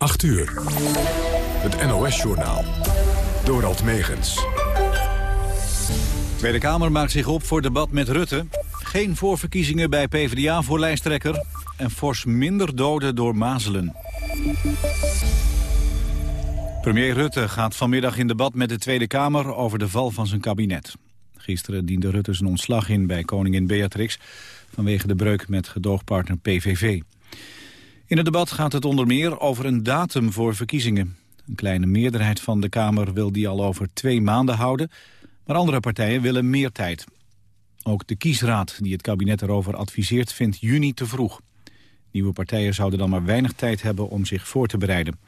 8 uur. Het NOS-journaal. Dorald Megens. Tweede Kamer maakt zich op voor debat met Rutte. Geen voorverkiezingen bij PvdA voor lijsttrekker. En fors minder doden door mazelen. Premier Rutte gaat vanmiddag in debat met de Tweede Kamer over de val van zijn kabinet. Gisteren diende Rutte zijn ontslag in bij koningin Beatrix... vanwege de breuk met gedoogpartner PVV. In het debat gaat het onder meer over een datum voor verkiezingen. Een kleine meerderheid van de Kamer wil die al over twee maanden houden... maar andere partijen willen meer tijd. Ook de kiesraad die het kabinet erover adviseert vindt juni te vroeg. Nieuwe partijen zouden dan maar weinig tijd hebben om zich voor te bereiden.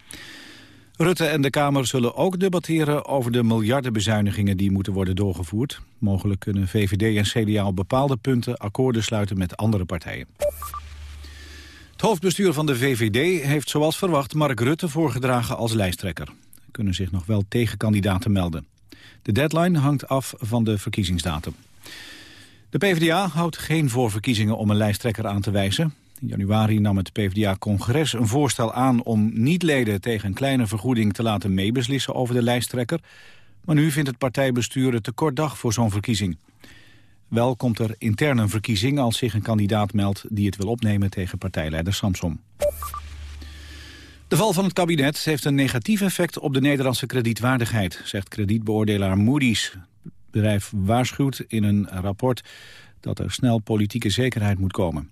Rutte en de Kamer zullen ook debatteren over de miljardenbezuinigingen die moeten worden doorgevoerd. Mogelijk kunnen VVD en CDA op bepaalde punten akkoorden sluiten met andere partijen. Het hoofdbestuur van de VVD heeft zoals verwacht Mark Rutte voorgedragen als lijsttrekker. Er kunnen zich nog wel tegenkandidaten melden. De deadline hangt af van de verkiezingsdatum. De PvdA houdt geen voorverkiezingen om een lijsttrekker aan te wijzen. In januari nam het PvdA-congres een voorstel aan om niet-leden tegen een kleine vergoeding te laten meebeslissen over de lijsttrekker. Maar nu vindt het partijbestuur het te kort dag voor zo'n verkiezing. Wel komt er intern een verkiezing als zich een kandidaat meldt die het wil opnemen tegen partijleider Samsom. De val van het kabinet heeft een negatief effect op de Nederlandse kredietwaardigheid, zegt kredietbeoordelaar Moody's. Het bedrijf waarschuwt in een rapport dat er snel politieke zekerheid moet komen.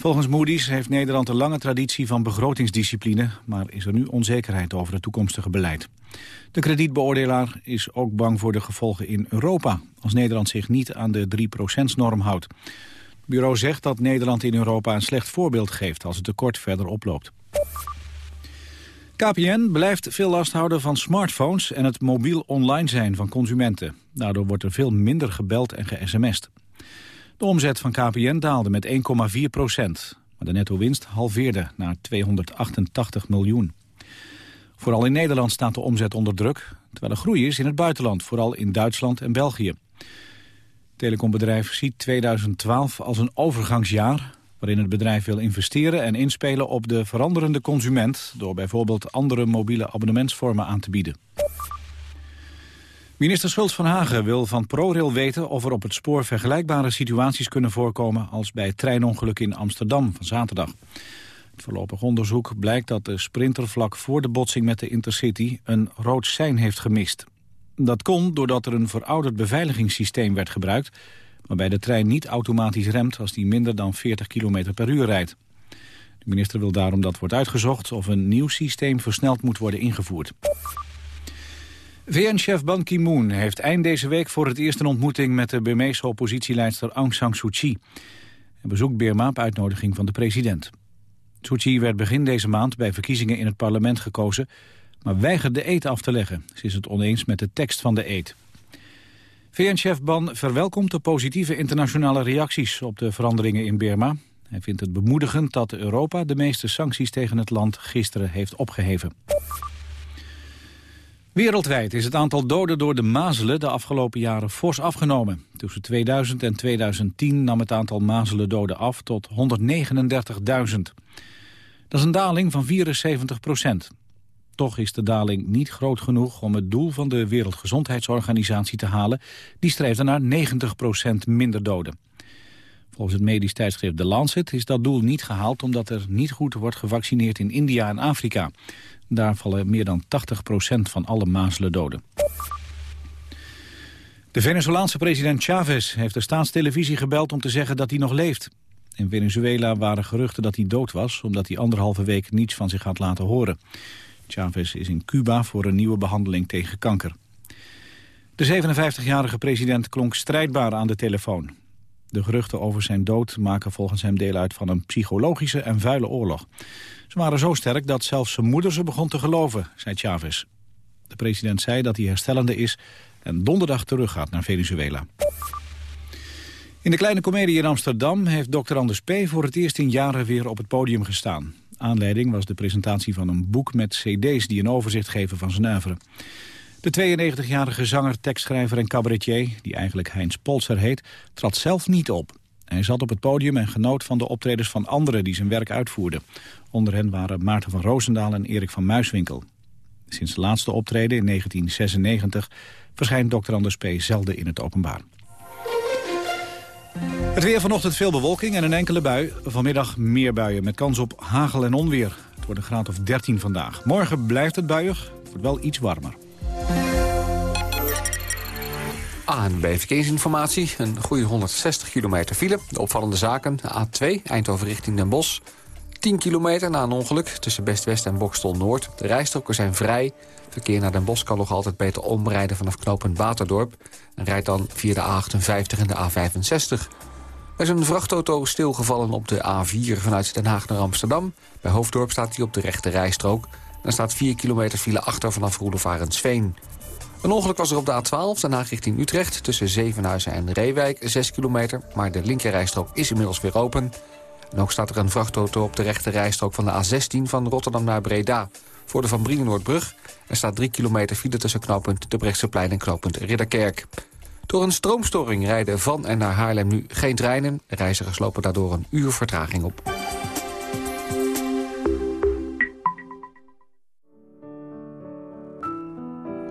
Volgens Moody's heeft Nederland een lange traditie van begrotingsdiscipline... maar is er nu onzekerheid over het toekomstige beleid. De kredietbeoordelaar is ook bang voor de gevolgen in Europa... als Nederland zich niet aan de 3%-norm houdt. Het bureau zegt dat Nederland in Europa een slecht voorbeeld geeft... als het tekort verder oploopt. KPN blijft veel last houden van smartphones en het mobiel online zijn van consumenten. Daardoor wordt er veel minder gebeld en ge-sms'd. De omzet van KPN daalde met 1,4 procent. Maar de netto-winst halveerde naar 288 miljoen. Vooral in Nederland staat de omzet onder druk... terwijl er groei is in het buitenland, vooral in Duitsland en België. Het telecombedrijf ziet 2012 als een overgangsjaar... waarin het bedrijf wil investeren en inspelen op de veranderende consument... door bijvoorbeeld andere mobiele abonnementsvormen aan te bieden. Minister Schultz van Hagen wil van ProRail weten of er op het spoor vergelijkbare situaties kunnen voorkomen als bij het treinongeluk in Amsterdam van zaterdag. Het voorlopig onderzoek blijkt dat de sprinter vlak voor de botsing met de Intercity een rood sein heeft gemist. Dat kon doordat er een verouderd beveiligingssysteem werd gebruikt, waarbij de trein niet automatisch remt als die minder dan 40 km per uur rijdt. De minister wil daarom dat wordt uitgezocht of een nieuw systeem versneld moet worden ingevoerd. VN-chef Ban Ki-moon heeft eind deze week voor het eerst een ontmoeting met de Burmeese oppositieleidster Aung San Suu Kyi. Hij bezoekt Burma op uitnodiging van de president. Suu Kyi werd begin deze maand bij verkiezingen in het parlement gekozen, maar weigert de eed af te leggen. Ze is het oneens met de tekst van de eed. VN-chef Ban verwelkomt de positieve internationale reacties op de veranderingen in Burma. Hij vindt het bemoedigend dat Europa de meeste sancties tegen het land gisteren heeft opgeheven. Wereldwijd is het aantal doden door de mazelen de afgelopen jaren fors afgenomen. Tussen 2000 en 2010 nam het aantal mazelendoden af tot 139.000. Dat is een daling van 74 procent. Toch is de daling niet groot genoeg om het doel van de Wereldgezondheidsorganisatie te halen. Die streeft naar 90 procent minder doden. Volgens het medisch tijdschrift The Lancet is dat doel niet gehaald... omdat er niet goed wordt gevaccineerd in India en Afrika. Daar vallen meer dan 80% van alle mazelen doden. De Venezolaanse president Chavez heeft de staatstelevisie gebeld om te zeggen dat hij nog leeft. In Venezuela waren geruchten dat hij dood was, omdat hij anderhalve week niets van zich had laten horen. Chavez is in Cuba voor een nieuwe behandeling tegen kanker. De 57-jarige president klonk strijdbaar aan de telefoon. De geruchten over zijn dood maken volgens hem deel uit van een psychologische en vuile oorlog. Ze waren zo sterk dat zelfs zijn moeder ze begon te geloven, zei Chavez. De president zei dat hij herstellende is en donderdag teruggaat naar Venezuela. In de Kleine Comedie in Amsterdam heeft Dr. Anders P. voor het eerst in jaren weer op het podium gestaan. Aanleiding was de presentatie van een boek met cd's die een overzicht geven van zijn oeuvre. De 92-jarige zanger, tekstschrijver en cabaretier, die eigenlijk Heinz Polzer heet, trad zelf niet op. Hij zat op het podium en genoot van de optredens van anderen die zijn werk uitvoerden. Onder hen waren Maarten van Roosendaal en Erik van Muiswinkel. Sinds de laatste optreden in 1996 verschijnt Dr. Anders P. zelden in het openbaar. Het weer vanochtend veel bewolking en een enkele bui. Vanmiddag meer buien met kans op hagel en onweer. Het wordt een graad of 13 vandaag. Morgen blijft het buiig, het wordt wel iets warmer. ANB Verkeersinformatie. Een goede 160 kilometer file. De opvallende zaken. A2 Eindhoven richting Den Bosch. 10 kilometer na een ongeluk tussen Best-West en Bokstel Noord. De rijstroken zijn vrij. Verkeer naar Den Bosch kan nog altijd beter omrijden vanaf knooppunt Waterdorp. En rijdt dan via de A58 en de A65. Er is een vrachtauto stilgevallen op de A4 vanuit Den Haag naar Amsterdam. Bij Hoofddorp staat hij op de rechte rijstrook. Er staat 4 kilometer file achter vanaf Roelevarensveen. Een ongeluk was er op de A12, Den Haag richting Utrecht... tussen Zevenhuizen en Reewijk, 6 kilometer. Maar de linkerrijstrook is inmiddels weer open. En ook staat er een vrachtauto op de rechte rijstrook van de A16... van Rotterdam naar Breda. Voor de Van Brienenoordbrug. Er staat 3 kilometer file tussen knooppunt de Brechtseplein en knooppunt Ridderkerk. Door een stroomstoring rijden van en naar Haarlem nu geen treinen. Reizigers lopen daardoor een uur vertraging op.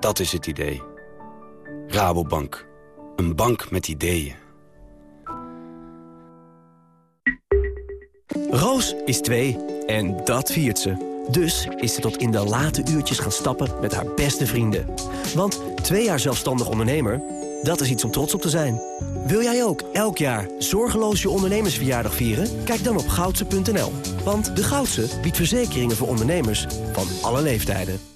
Dat is het idee. Rabobank. Een bank met ideeën. Roos is twee en dat viert ze. Dus is ze tot in de late uurtjes gaan stappen met haar beste vrienden. Want twee jaar zelfstandig ondernemer, dat is iets om trots op te zijn. Wil jij ook elk jaar zorgeloos je ondernemersverjaardag vieren? Kijk dan op goudse.nl. Want de Goudse biedt verzekeringen voor ondernemers van alle leeftijden.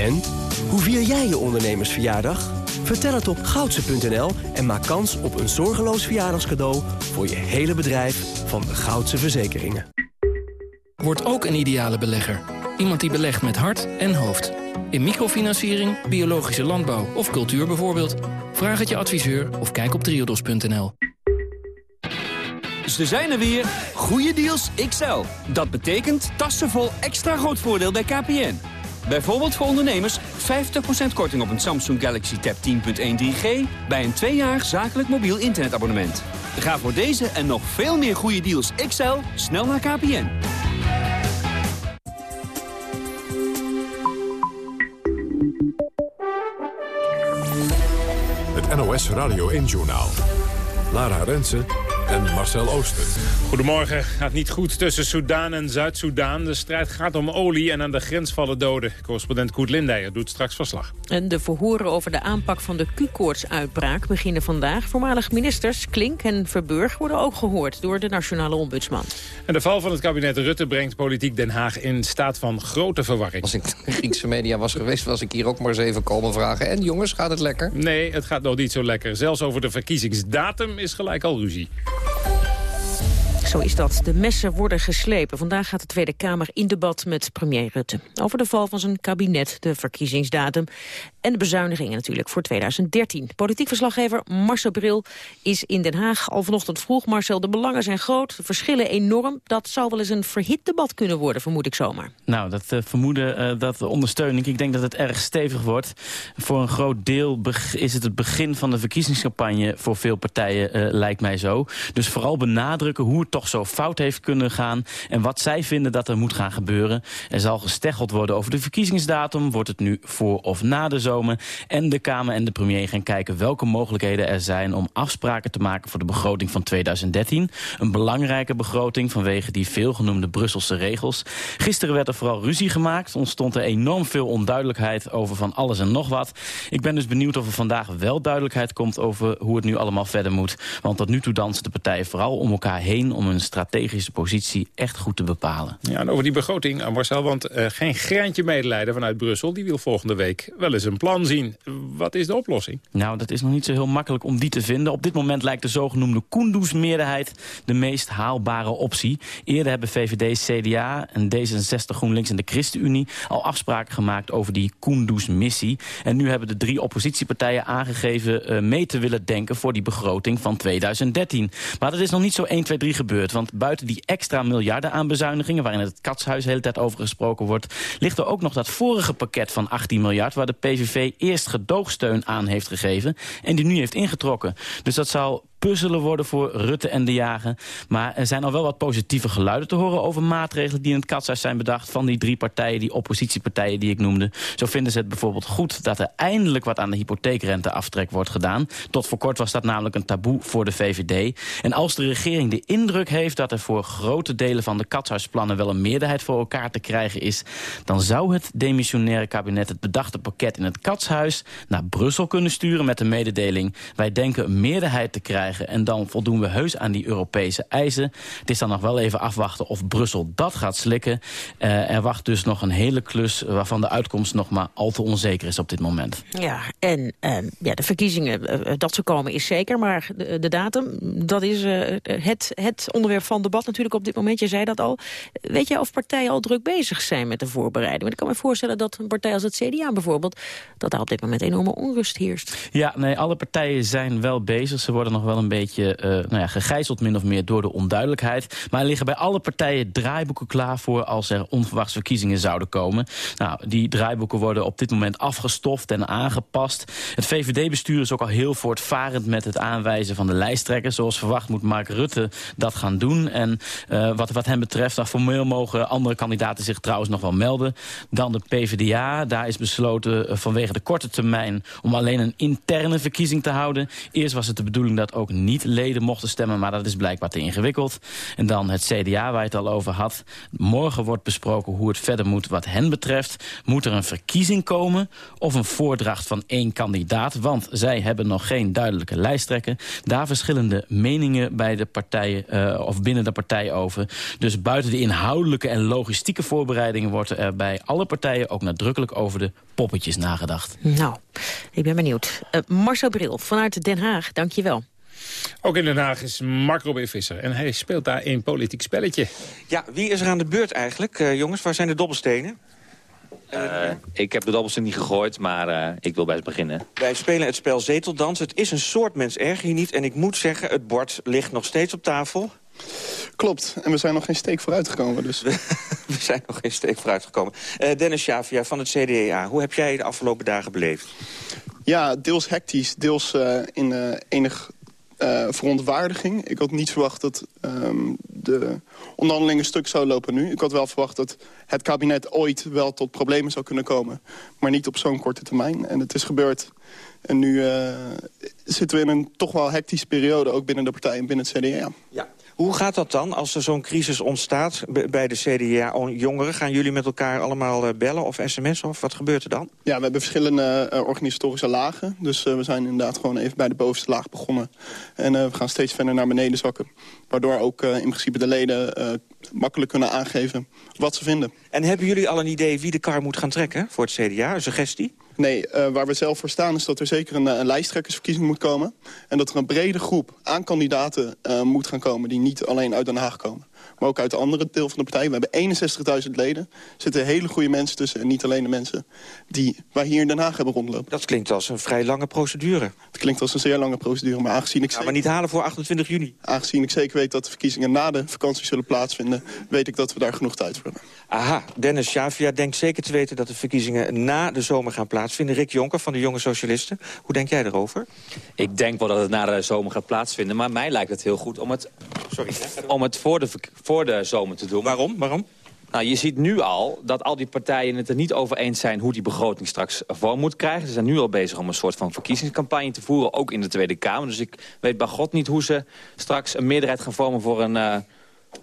En? Hoe vier jij je ondernemersverjaardag? Vertel het op goudse.nl en maak kans op een zorgeloos verjaardagscadeau... voor je hele bedrijf van de Goudse Verzekeringen. Word ook een ideale belegger. Iemand die belegt met hart en hoofd. In microfinanciering, biologische landbouw of cultuur bijvoorbeeld. Vraag het je adviseur of kijk op triodos.nl. Ze zijn er weer. Goede deals XL. Dat betekent tassen vol extra groot voordeel bij KPN. Bijvoorbeeld voor ondernemers 50% korting op een Samsung Galaxy Tab 10.1 3G... bij een 2 jaar zakelijk mobiel internetabonnement. Ga voor deze en nog veel meer goede deals XL snel naar KPN. Het NOS Radio 1-journaal. Lara Rensen en Marcel Ooster. Goedemorgen. Gaat niet goed tussen Soedan en Zuid-Soedan. De strijd gaat om olie en aan de grens vallen doden. Correspondent Koet Lindeyer doet straks verslag. En de verhoren over de aanpak van de Q-koortsuitbraak beginnen vandaag. Voormalig ministers Klink en Verburg worden ook gehoord door de nationale ombudsman. En de val van het kabinet Rutte brengt politiek Den Haag in staat van grote verwarring. Als ik de Griekse media was geweest, was ik hier ook maar eens even komen vragen. En jongens, gaat het lekker? Nee, het gaat nog niet zo lekker. Zelfs over de verkiezingsdatum is gelijk al ruzie. Zo is dat. De messen worden geslepen. Vandaag gaat de Tweede Kamer in debat met premier Rutte. Over de val van zijn kabinet, de verkiezingsdatum... en de bezuinigingen natuurlijk voor 2013. Politiek verslaggever Marcel Bril is in Den Haag al vanochtend vroeg. Marcel, de belangen zijn groot, de verschillen enorm. Dat zou wel eens een verhit debat kunnen worden, vermoed ik zomaar. Nou, dat uh, vermoeden, uh, dat ondersteun ik. Ik denk dat het erg stevig wordt. Voor een groot deel is het het begin van de verkiezingscampagne... voor veel partijen, uh, lijkt mij zo. Dus vooral benadrukken hoe het toch zo fout heeft kunnen gaan... en wat zij vinden dat er moet gaan gebeuren. Er zal gesteggeld worden over de verkiezingsdatum. Wordt het nu voor of na de zomer? En de Kamer en de premier gaan kijken welke mogelijkheden er zijn... om afspraken te maken voor de begroting van 2013. Een belangrijke begroting vanwege die veelgenoemde Brusselse regels. Gisteren werd er vooral ruzie gemaakt. Ontstond er enorm veel onduidelijkheid over van alles en nog wat. Ik ben dus benieuwd of er vandaag wel duidelijkheid komt... over hoe het nu allemaal verder moet. Want tot nu toe dansen de partijen vooral om elkaar heen... om hun strategische positie echt goed te bepalen. Ja, en over die begroting, eh, Marcel, want uh, geen greintje medelijden vanuit Brussel. Die wil volgende week wel eens een plan zien. Wat is de oplossing? Nou, dat is nog niet zo heel makkelijk om die te vinden. Op dit moment lijkt de zogenoemde Kunduz-meerderheid de meest haalbare optie. Eerder hebben VVD, CDA en D66 GroenLinks en de ChristenUnie... al afspraken gemaakt over die Kunduz-missie. En nu hebben de drie oppositiepartijen aangegeven uh, mee te willen denken... voor die begroting van 2013. Maar dat is nog niet zo 1, 2, 3 gebeurd. Want buiten die extra miljarden aan bezuinigingen... waarin het katshuis de hele tijd over gesproken wordt... ligt er ook nog dat vorige pakket van 18 miljard... waar de PVV eerst gedoogsteun aan heeft gegeven... en die nu heeft ingetrokken. Dus dat zou puzzelen worden voor Rutte en de Jager. Maar er zijn al wel wat positieve geluiden te horen over maatregelen die in het katshuis zijn bedacht van die drie partijen, die oppositiepartijen die ik noemde. Zo vinden ze het bijvoorbeeld goed dat er eindelijk wat aan de hypotheekrenteaftrek wordt gedaan. Tot voor kort was dat namelijk een taboe voor de VVD. En als de regering de indruk heeft dat er voor grote delen van de katshuisplannen wel een meerderheid voor elkaar te krijgen is, dan zou het demissionaire kabinet het bedachte pakket in het katshuis naar Brussel kunnen sturen met de mededeling wij denken een meerderheid te krijgen en dan voldoen we heus aan die Europese eisen. Het is dan nog wel even afwachten of Brussel dat gaat slikken. Uh, er wacht dus nog een hele klus waarvan de uitkomst nog maar al te onzeker is op dit moment. Ja, en uh, ja, de verkiezingen, uh, dat ze komen is zeker. Maar de, de datum, dat is het, het onderwerp van debat natuurlijk op dit moment. Je zei dat al. Weet je of partijen al druk bezig zijn met de voorbereiding? Want ik kan me voorstellen dat een partij als het CDA bijvoorbeeld... dat daar op dit moment enorme onrust heerst. Ja, nee, alle partijen zijn wel bezig. Ze worden nog wel een beetje uh, nou ja, gegijzeld min of meer door de onduidelijkheid. Maar er liggen bij alle partijen draaiboeken klaar voor als er onverwachts verkiezingen zouden komen. Nou, die draaiboeken worden op dit moment afgestoft en aangepast. Het VVD-bestuur is ook al heel voortvarend met het aanwijzen van de lijsttrekker. Zoals verwacht moet Mark Rutte dat gaan doen. En uh, wat, wat hem betreft, nou, formeel mogen andere kandidaten zich trouwens nog wel melden. Dan de PvdA, daar is besloten uh, vanwege de korte termijn om alleen een interne verkiezing te houden. Eerst was het de bedoeling dat ook niet leden mochten stemmen, maar dat is blijkbaar te ingewikkeld. En dan het CDA, waar je het al over had. Morgen wordt besproken hoe het verder moet wat hen betreft. Moet er een verkiezing komen of een voordracht van één kandidaat? Want zij hebben nog geen duidelijke lijsttrekker. Daar verschillende meningen bij de partijen, uh, of binnen de partij over. Dus buiten de inhoudelijke en logistieke voorbereidingen... wordt er bij alle partijen ook nadrukkelijk over de poppetjes nagedacht. Nou, ik ben benieuwd. Uh, Marcel Bril vanuit Den Haag, dank je wel. Ook in Den Haag is Mark Robin Visser. En hij speelt daar een politiek spelletje. Ja, wie is er aan de beurt eigenlijk? Uh, jongens, waar zijn de dobbelstenen? Uh, ik heb de dobbelsteen niet gegooid, maar uh, ik wil best beginnen. Wij spelen het spel Zeteldans. Het is een soort mens erg hier niet. En ik moet zeggen, het bord ligt nog steeds op tafel. Klopt, en we zijn nog geen steek vooruit gekomen. Dus. we zijn nog geen steek vooruit gekomen. Uh, Dennis Javia van het CDA, hoe heb jij de afgelopen dagen beleefd? Ja, deels hectisch, deels in enig uh, verontwaardiging. Ik had niet verwacht dat um, de onderhandelingen stuk zou lopen nu. Ik had wel verwacht dat het kabinet ooit wel tot problemen zou kunnen komen. Maar niet op zo'n korte termijn. En het is gebeurd. En nu uh, zitten we in een toch wel hectische periode... ook binnen de partij en binnen het CDA. Ja. Hoe gaat dat dan als er zo'n crisis ontstaat bij de CDA-jongeren? Gaan jullie met elkaar allemaal bellen of sms'en of wat gebeurt er dan? Ja, we hebben verschillende uh, organisatorische lagen. Dus uh, we zijn inderdaad gewoon even bij de bovenste laag begonnen. En uh, we gaan steeds verder naar beneden zakken. Waardoor ook in principe de leden makkelijk kunnen aangeven wat ze vinden. En hebben jullie al een idee wie de kar moet gaan trekken voor het CDA? Een suggestie? Nee, uh, waar we zelf voor staan is dat er zeker een, een lijsttrekkersverkiezing moet komen. En dat er een brede groep aan kandidaten uh, moet gaan komen die niet alleen uit Den Haag komen. Maar ook uit de andere deel van de partij. We hebben 61.000 leden. Er zitten hele goede mensen tussen en niet alleen de mensen die wij hier in Den Haag hebben rondlopen. Dat klinkt als een vrij lange procedure. Het klinkt als een zeer lange procedure, maar aangezien ik... Ja, maar niet halen voor 28 juni. Aangezien ik zeker weet dat de verkiezingen na de vakantie zullen plaatsvinden... weet ik dat we daar genoeg tijd voor hebben. Aha, Dennis Shavia denkt zeker te weten dat de verkiezingen na de zomer gaan plaatsvinden. Rick Jonker van de Jonge Socialisten, hoe denk jij erover? Ik denk wel dat het na de zomer gaat plaatsvinden. Maar mij lijkt het heel goed om het, Sorry, om het voor, de, voor de zomer te doen. Waarom? Waarom? Nou, je ziet nu al dat al die partijen het er niet over eens zijn... hoe die begroting straks vorm moet krijgen. Ze zijn nu al bezig om een soort van verkiezingscampagne te voeren... ook in de Tweede Kamer. Dus ik weet bij God niet hoe ze straks een meerderheid gaan vormen... voor een uh,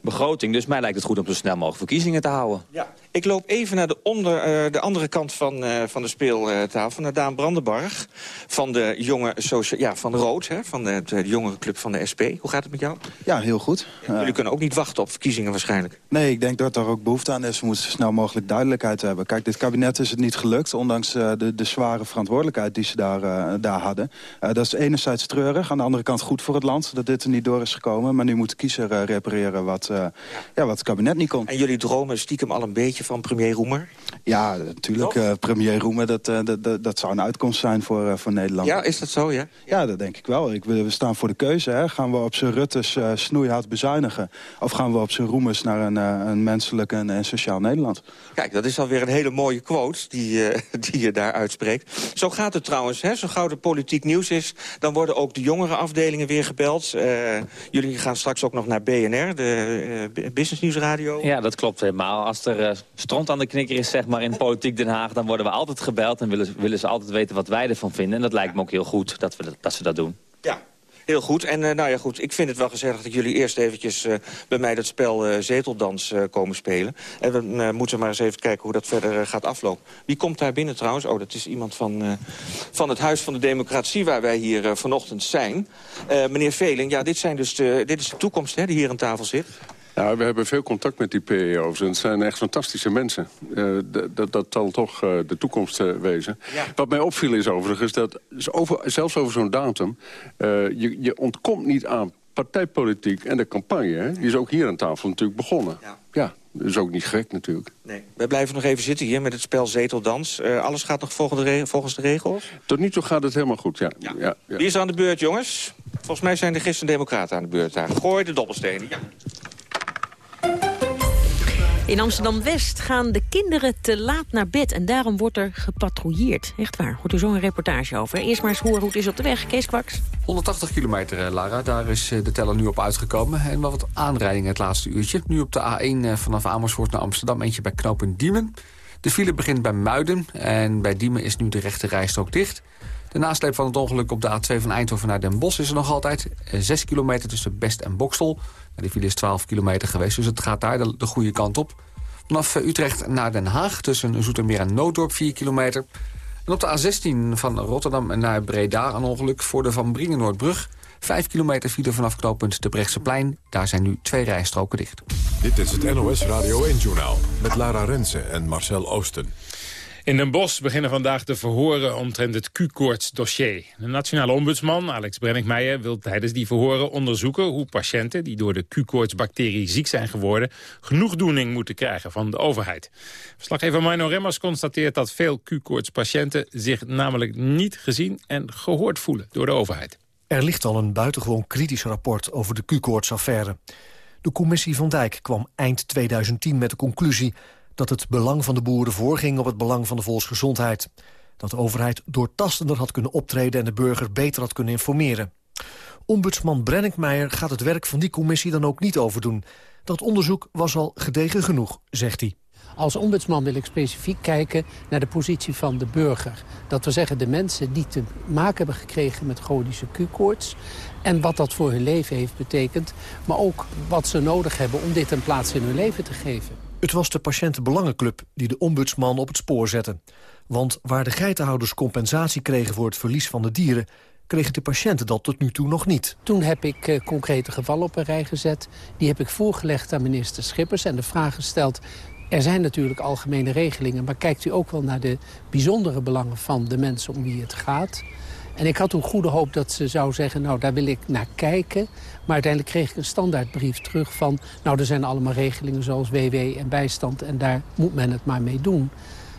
begroting. Dus mij lijkt het goed om zo snel mogelijk verkiezingen te houden. Ja. Ik loop even naar de, onder, uh, de andere kant van, uh, van de speeltafel. Naar Daan Brandenbarg van de jonge socia ja, van Rood, hè, van de, de jongere club van de SP. Hoe gaat het met jou? Ja, heel goed. Ja, jullie kunnen ook niet wachten op verkiezingen waarschijnlijk. Nee, ik denk dat er ook behoefte aan is. We moeten zo snel mogelijk duidelijkheid hebben. Kijk, dit kabinet is het niet gelukt, ondanks de, de zware verantwoordelijkheid die ze daar, daar hadden. dat is enerzijds treurig, aan de andere kant goed voor het land dat dit er niet door is gekomen. Maar nu moet de kiezer repareren wat, ja, wat het kabinet niet kon. En jullie dromen stiekem al een beetje van premier Roemer? Ja, natuurlijk. Uh, premier Roemer, dat, uh, dat, dat zou een uitkomst zijn voor, uh, voor Nederland. Ja, is dat zo, ja? Ja, dat denk ik wel. Ik, we staan voor de keuze. Hè. Gaan we op zijn Ruttes snoeihard bezuinigen? Of gaan we op zijn Roemers naar een, een menselijk en, en, sociaal Nederland? Kijk, dat is alweer een hele mooie quote die, die je daar uitspreekt. Zo gaat het trouwens. Hè. Zo gauw er politiek nieuws is, dan worden ook de jongere afdelingen weer gebeld. jullie gaan straks ook nog naar BNR, de Business News Radio. Ja, dat klopt helemaal. Als er stront aan de knikker is zeg maar, in Politiek Den Haag... dan worden we altijd gebeld en willen, willen ze altijd weten wat wij ervan vinden. En dat lijkt me ook heel goed dat, we dat, ze dat doen. Ja, Heel goed. En uh, nou ja, goed, ik vind het wel gezellig dat jullie eerst eventjes uh, bij mij dat spel uh, Zeteldans komen spelen. En we moeten maar eens even kijken hoe dat verder gaat aflopen. Wie komt daar binnen trouwens? Oh, dat is iemand van, van het Huis van de Democratie waar wij hier vanochtend zijn. meneer Veling, ja, dit, zijn dus de, dit is de toekomst hè, die hier aan tafel zit. Nou, we hebben veel contact met die PEO's. En het zijn echt fantastische mensen. Uh, dat, dat zal toch uh, de toekomst uh, wezen. Ja. Wat mij opviel is overigens dat over, zelfs over zo'n datum... je, je ontkomt niet aan partijpolitiek en de campagne. Hè? Die is ook hier aan tafel natuurlijk begonnen. Ja. ja. Dat is ook niet gek natuurlijk. Nee. We blijven nog even zitten hier met het spel Zeteldans. alles gaat nog volgens de, volgens de regels? Tot nu toe gaat het helemaal goed, ja. ja. ja, Wie is aan de beurt, jongens? Volgens mij zijn de Christen-Democraten aan de beurt daar. Gooi de dobbelstenen, ja. In Amsterdam-West gaan de kinderen te laat naar bed... en daarom wordt er gepatrouilleerd. Echt waar, hoort u zo een reportage over. Eerst maar eens horen is op de weg. Kees Kwaks. 180 kilometer, eh, Lara. Daar is eh, de teller nu op uitgekomen. En wat aanrijdingen het laatste uurtje. Nu op de A1 eh, vanaf Amersfoort naar Amsterdam. Eentje bij knooppunt Diemen. De file begint bij Muiden. En bij Diemen is nu de rechte rijstrook dicht. De nasleep van het ongeluk op de A2 van Eindhoven naar Den Bosch is er nog altijd. 6 kilometer tussen Best en Bokstel. Die file is 12 kilometer geweest, dus het gaat daar de, de goede kant op. Vanaf Utrecht naar Den Haag tussen Zoetermeer en Nooddorp 4 kilometer. En op de A16 van Rotterdam naar Breda een ongeluk voor de Van Bringen-Noordbrug. 5 kilometer file vanaf knooppunt de Brechtseplein. Daar zijn nu twee rijstroken dicht. Dit is het NOS Radio 1-journaal met Lara Rensen en Marcel Oosten. In Den Bosch beginnen vandaag de verhoren omtrent het Q-koorts-dossier. De nationale ombudsman, Alex Brenninkmeijer, wil tijdens die verhoren onderzoeken... hoe patiënten die door de Q-koortsbacterie ziek zijn geworden... genoegdoening moeten krijgen van de overheid. Verslaggever Mino Remmers constateert dat veel Q-koortspatiënten... zich namelijk niet gezien en gehoord voelen door de overheid. Er ligt al een buitengewoon kritisch rapport over de Q-koortsaffaire. De commissie Van Dijk kwam eind 2010 met de conclusie dat het belang van de boeren voorging op het belang van de volksgezondheid. Dat de overheid doortastender had kunnen optreden en de burger beter had kunnen informeren. Ombudsman Brenninkmeijer gaat het werk van die commissie dan ook niet overdoen. Dat onderzoek was al gedegen genoeg, zegt hij. Als ombudsman wil ik specifiek kijken naar de positie van de burger. Dat we zeggen de mensen die te maken hebben gekregen met chronische Q-koorts... en wat dat voor hun leven heeft betekend... maar ook wat ze nodig hebben om dit een plaats in hun leven te geven. Het was de patiëntenbelangenclub die de ombudsman op het spoor zette. Want waar de geitenhouders compensatie kregen voor het verlies van de dieren... kregen de patiënten dat tot nu toe nog niet. Toen heb ik uh, concrete gevallen op een rij gezet. Die heb ik voorgelegd aan minister Schippers en de vraag gesteld... Er zijn natuurlijk algemene regelingen, maar kijkt u ook wel naar de bijzondere belangen van de mensen om wie het gaat? En ik had toen goede hoop dat ze zou zeggen, nou daar wil ik naar kijken. Maar uiteindelijk kreeg ik een standaardbrief terug van... nou er zijn allemaal regelingen zoals WW en bijstand en daar moet men het maar mee doen.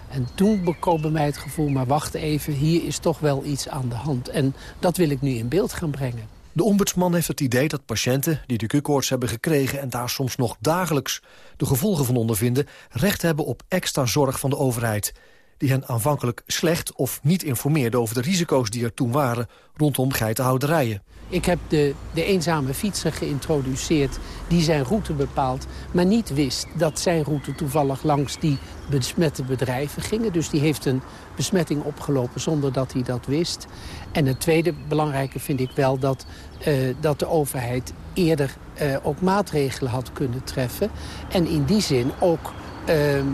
En toen bekomen bij mij het gevoel, maar wacht even, hier is toch wel iets aan de hand. En dat wil ik nu in beeld gaan brengen. De ombudsman heeft het idee dat patiënten die de Q-koorts hebben gekregen... en daar soms nog dagelijks de gevolgen van ondervinden... recht hebben op extra zorg van de overheid die hen aanvankelijk slecht of niet informeerde over de risico's die er toen waren rondom geitenhouderijen. Ik heb de, de eenzame fietser geïntroduceerd die zijn route bepaalt... maar niet wist dat zijn route toevallig langs die besmette bedrijven gingen. Dus die heeft een besmetting opgelopen zonder dat hij dat wist. En het tweede belangrijke vind ik wel dat, uh, dat de overheid eerder uh, ook maatregelen had kunnen treffen. En in die zin ook... Uh, uh,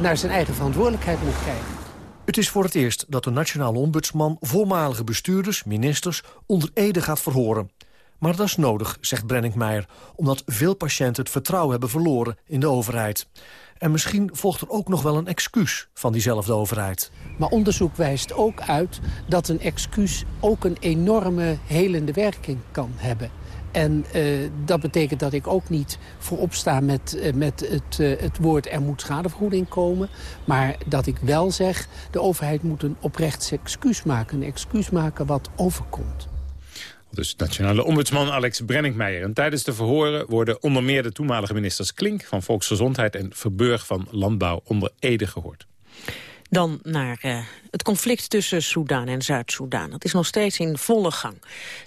naar zijn eigen verantwoordelijkheid moet kijken. Het is voor het eerst dat de nationale ombudsman voormalige bestuurders, ministers, onder ede gaat verhoren. Maar dat is nodig, zegt Brenninkmeijer, omdat veel patiënten het vertrouwen hebben verloren in de overheid. En misschien volgt er ook nog wel een excuus van diezelfde overheid. Maar onderzoek wijst ook uit dat een excuus ook een enorme helende werking kan hebben. En uh, dat betekent dat ik ook niet voorop sta met, uh, met het, uh, het woord er moet schadevergoeding komen. Maar dat ik wel zeg, de overheid moet een oprecht excuus maken. Een excuus maken wat overkomt. Dus nationale ombudsman Alex Brenninkmeijer. En tijdens de verhoren worden onder meer de toenmalige ministers Klink van Volksgezondheid en Verburg van Landbouw onder Ede gehoord. Dan naar uh, het conflict tussen Soedan en Zuid-Soedan. Dat is nog steeds in volle gang.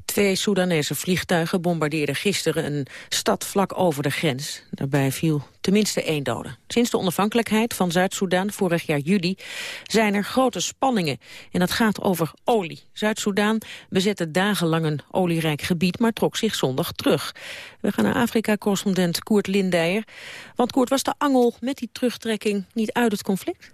Twee Soedanese vliegtuigen bombardeerden gisteren een stad vlak over de grens. Daarbij viel tenminste één dode. Sinds de onafhankelijkheid van Zuid-Soedan vorig jaar juli zijn er grote spanningen. En dat gaat over olie. Zuid-Soedan bezette dagenlang een olierijk gebied, maar trok zich zondag terug. We gaan naar Afrika-correspondent Koert Lindijer. Want Koert, was de angel met die terugtrekking niet uit het conflict?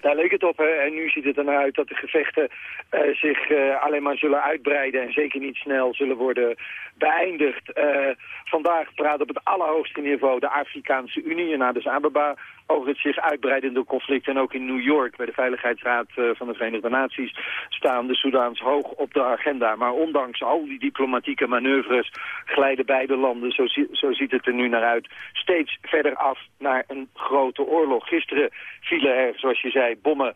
Daar leek het op. Hè? En nu ziet het er naar uit dat de gevechten uh, zich uh, alleen maar zullen uitbreiden en zeker niet snel zullen worden beëindigd. Uh, vandaag praat op het allerhoogste niveau de Afrikaanse Unie en Addis Ababa over het zich uitbreidende conflict. En ook in New York bij de Veiligheidsraad van de Verenigde Naties staan de Soedaans hoog op de agenda. Maar ondanks al die diplomatieke manoeuvres glijden beide landen, zo, zo ziet het er nu naar uit, steeds verder af naar een grote oorlog. Gisteren vielen er, zoals je zei, bommen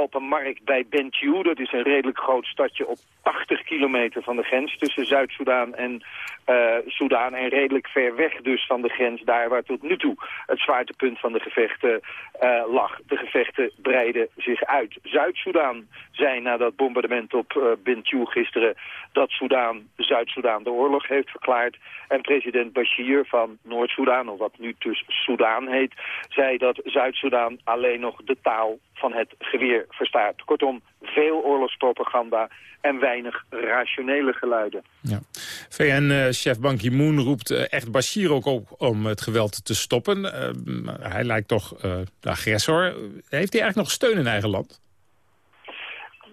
op een markt bij Bentiu. Dat is een redelijk groot stadje op 80 kilometer van de grens tussen Zuid-Soedan en uh, Soedan. En redelijk ver weg dus van de grens, daar waar tot nu toe het zwaartepunt van de gevechten uh, lag. De gevechten breiden zich uit. Zuid-Soedan zei na dat bombardement op uh, Bentiu gisteren dat Soedan, Zuid-Soedan de oorlog heeft verklaard. En president Bashir van Noord-Soedan, of wat nu dus Soedan heet, zei dat Zuid-Soedan alleen nog de taal van het geweer verstaat. Kortom, veel oorlogspropaganda en weinig rationele geluiden. Ja. VN-chef Ban Ki-moon roept eh, echt Bashir ook op om het geweld te stoppen. Uh, hij lijkt toch uh, de agressor. Heeft hij eigenlijk nog steun in eigen land?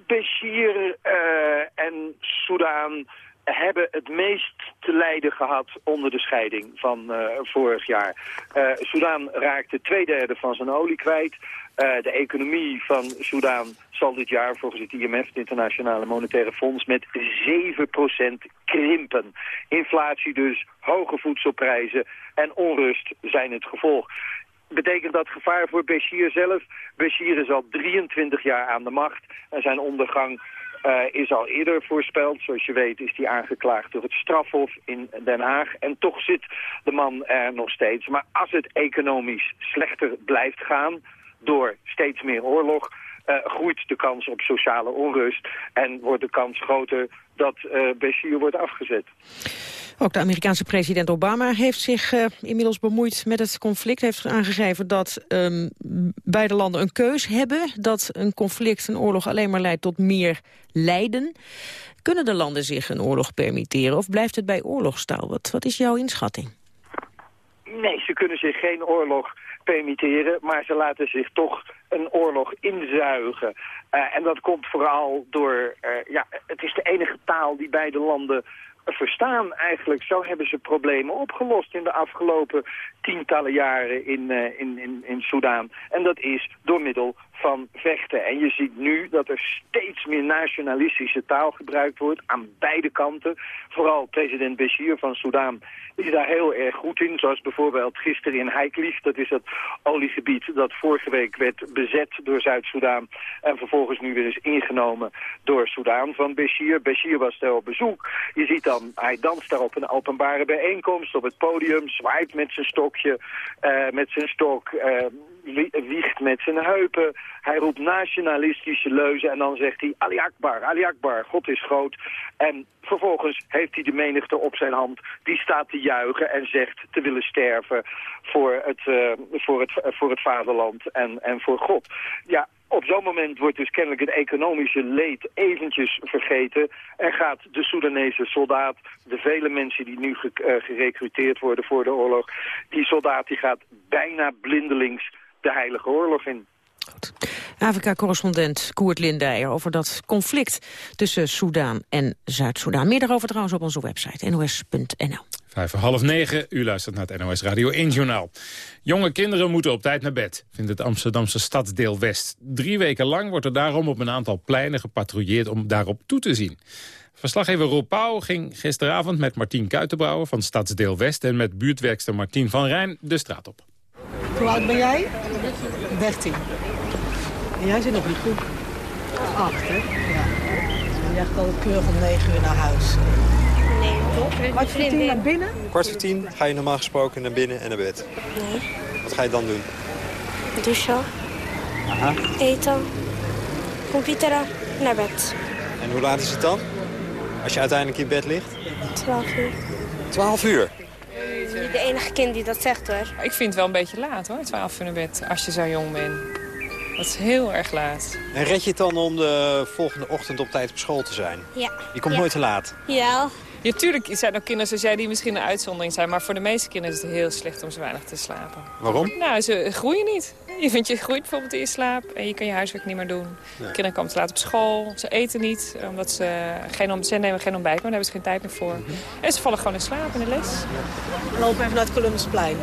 Bashir en Soudaan hebben het meest te lijden gehad onder de scheiding van uh, vorig jaar. Uh, Soudaan raakte twee derde van zijn olie kwijt. Uh, de economie van Soudaan zal dit jaar volgens het IMF, het Internationale Monetaire Fonds, met 7% krimpen. Inflatie dus, hoge voedselprijzen en onrust zijn het gevolg. Betekent dat gevaar voor Bashir zelf? Bashir is al 23 jaar aan de macht en zijn ondergang uh, is al eerder voorspeld. Zoals je weet is hij aangeklaagd door het strafhof in Den Haag. En toch zit de man er nog steeds. Maar als het economisch slechter blijft gaan door steeds meer oorlog... Uh, groeit de kans op sociale onrust en wordt de kans groter dat uh, Bashir wordt afgezet. Ook de Amerikaanse president Obama heeft zich uh, inmiddels bemoeid met het conflict. heeft aangegeven dat um, beide landen een keus hebben. Dat een conflict, een oorlog alleen maar leidt tot meer lijden. Kunnen de landen zich een oorlog permitteren of blijft het bij oorlogstaal? Wat, wat is jouw inschatting? Nee, ze kunnen zich geen oorlog permitteren, maar ze laten zich toch een oorlog inzuigen. Uh, en dat komt vooral door, uh, ja, het is de enige taal die beide landen verstaan eigenlijk. Zo hebben ze problemen opgelost in de afgelopen tientallen jaren in, uh, in, in, in Soudaan. En dat is door middel van vechten. En je ziet nu dat er steeds meer nationalistische taal gebruikt wordt aan beide kanten. Vooral president Bashir van Soudaan is daar heel erg goed in. Zoals bijvoorbeeld gisteren in Heiklief. Dat is het oliegebied dat vorige week werd bezet door Zuid-Soedan. En vervolgens nu weer is ingenomen door Soedan van Bashir. Bashir was daar op bezoek. Je ziet dan, hij danst daar op een openbare bijeenkomst op het podium. Zwaait met zijn stokje, uh, met zijn stok... Uh, wiegt met zijn heupen. Hij roept nationalistische leuzen en dan zegt hij Ali Akbar, Ali Akbar, God is groot. En vervolgens heeft hij de menigte op zijn hand. Die staat te juichen en zegt te willen sterven voor het, uh, voor het, voor het vaderland en, en voor God. Ja, op zo'n moment wordt dus kennelijk het economische leed eventjes vergeten... en gaat de Soedanese soldaat, de vele mensen die nu ge uh, gerecruiteerd worden voor de oorlog... die soldaat die gaat bijna blindelings de Heilige Oorlog in. Afrika-correspondent Koert Lindijer over dat conflict tussen Soedan en Zuid-Soedan. Meer daarover trouwens op onze website nos.nl. Vijf voor half negen, u luistert naar het NOS Radio 1 Journaal. Jonge kinderen moeten op tijd naar bed, vindt het Amsterdamse stadsdeel West. Drie weken lang wordt er daarom op een aantal pleinen gepatrouilleerd om daarop toe te zien. Verslaggever Rob Pauw ging gisteravond met Martien Kuitenbrouwer van Stadsdeel West... en met buurtwerkster Martien van Rijn de straat op. Hoe oud ben jij? 13. En jij zit nog niet goed. 8, hè? Ja. En jij gaat keurig om 9 uur naar huis. Nee, toch? Wat voor tien naar binnen? Kwart voor tien ga je normaal gesproken naar binnen en naar bed. Nee. Wat ga je dan doen? Douchen. Aha. Eten. Computeren. Naar bed. En hoe laat is het dan? Als je uiteindelijk in bed ligt? 12 uur. 12 uur? Niet de enige kind die dat zegt hoor. Ik vind het wel een beetje laat hoor, 12 uur naar bed, als je zo jong bent. Dat is heel erg laat. En red je het dan om de volgende ochtend op tijd op school te zijn? Ja. Je komt Ja. nooit te laat? Ja. Ja, tuurlijk zijn er kinderen zoals jij die misschien een uitzondering zijn. Maar voor de meeste kinderen is het heel slecht om zo weinig te slapen. Waarom? Nou, ze groeien niet. Je vindt je groeit bijvoorbeeld in je slaap en je kan je huiswerk niet meer doen. Kinderen komen te laat op school, ze eten niet, omdat ze, geen, om- ze nemen geen ontbijt, maar daar hebben ze geen tijd meer voor. En ze vallen gewoon in slaap in de les. We lopen even naar het Columbusplein.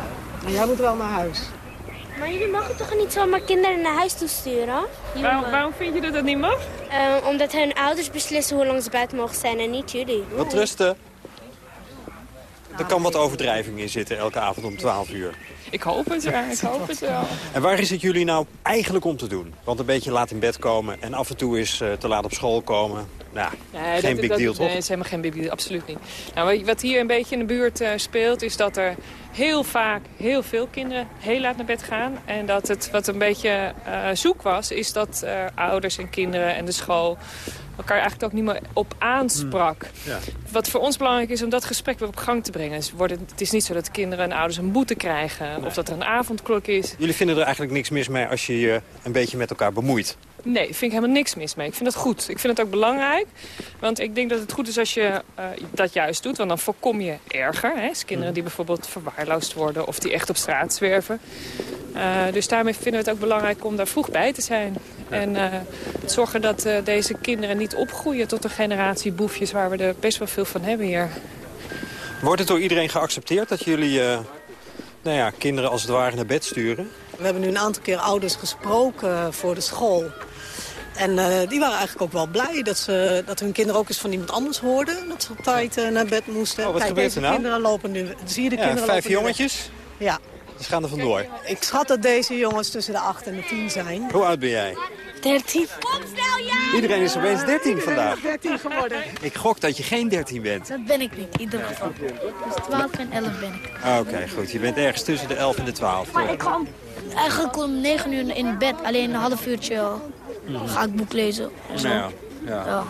En jij moet wel naar huis. Maar jullie mogen toch niet zomaar kinderen naar huis toe sturen? Waarom, waarom vind je dat dat niet mag? Eh, omdat hun ouders beslissen hoe lang ze buiten mogen zijn en niet jullie. Wat rusten. Er kan wat overdrijving in zitten elke avond om 12 uur. Ik hoop het, ja, ik hoop het wel. En waar is het jullie nou eigenlijk om te doen? Want een beetje laat in bed komen en af en toe is eh, te laat op school komen. Nou, Nee, geen dat, big dat, deal, toch? Nee, het is helemaal geen big deal, absoluut niet. Nou, wat- hier een beetje in de buurt eh, speelt, is dat er heel vaak heel veel kinderen heel laat naar bed gaan. En dat het wat een beetje eh, zoek was, is dat eh, ouders en kinderen en de school elkaar eigenlijk ook niet meer op aansprak. Ja. Wat voor ons belangrijk is om dat gesprek weer op gang te brengen. Dus worden, het is niet zo dat kinderen en ouders een boete krijgen of dat er een avondklok is. Jullie vinden er eigenlijk niks mis mee als je je een beetje met elkaar bemoeit. Nee, vind ik helemaal niks mis mee. Ik vind dat goed. Ik vind het ook belangrijk. Want ik denk dat het goed is als je eh, dat juist doet. Want dan voorkom je erger. Hè? Dus kinderen die bijvoorbeeld verwaarloosd worden of die echt op straat zwerven. Eh, dus daarmee vinden we het ook belangrijk om daar vroeg bij te zijn. En eh, zorgen dat deze kinderen niet opgroeien tot een generatie boefjes... waar we er best wel veel van hebben hier. Wordt het door iedereen geaccepteerd dat jullie nou ja, kinderen als het ware naar bed sturen? We hebben nu een aantal keer ouders gesproken voor de school. En eh, die waren eigenlijk ook wel blij dat, ze, dat hun kinderen ook eens van iemand anders hoorden. Dat ze op tijd eh, naar bed moesten. Oh, wat Kijk, gebeurt deze er nou? kinderen lopen nu... Zie je de Ja, kinderen vijf lopen nu weg. jongetjes? Ja. Ze gaan er vandoor. Ik schat dat deze jongens tussen de 8 en de 10 zijn. Hoe oud ben jij? 13. Iedereen is opeens 13 vandaag. 13 geworden. Ik gok dat je geen 13 bent. Dat ben ik niet, in ieder geval. Dus 12 en 11 ben ik. Oké, goed. Je bent ergens tussen de 11 en de 12. Maar ik ga om- eigenlijk om 9 uur in bed. Alleen een half uurtje eh, ga ik boek lezen. En zo. Nou, ja. Ja.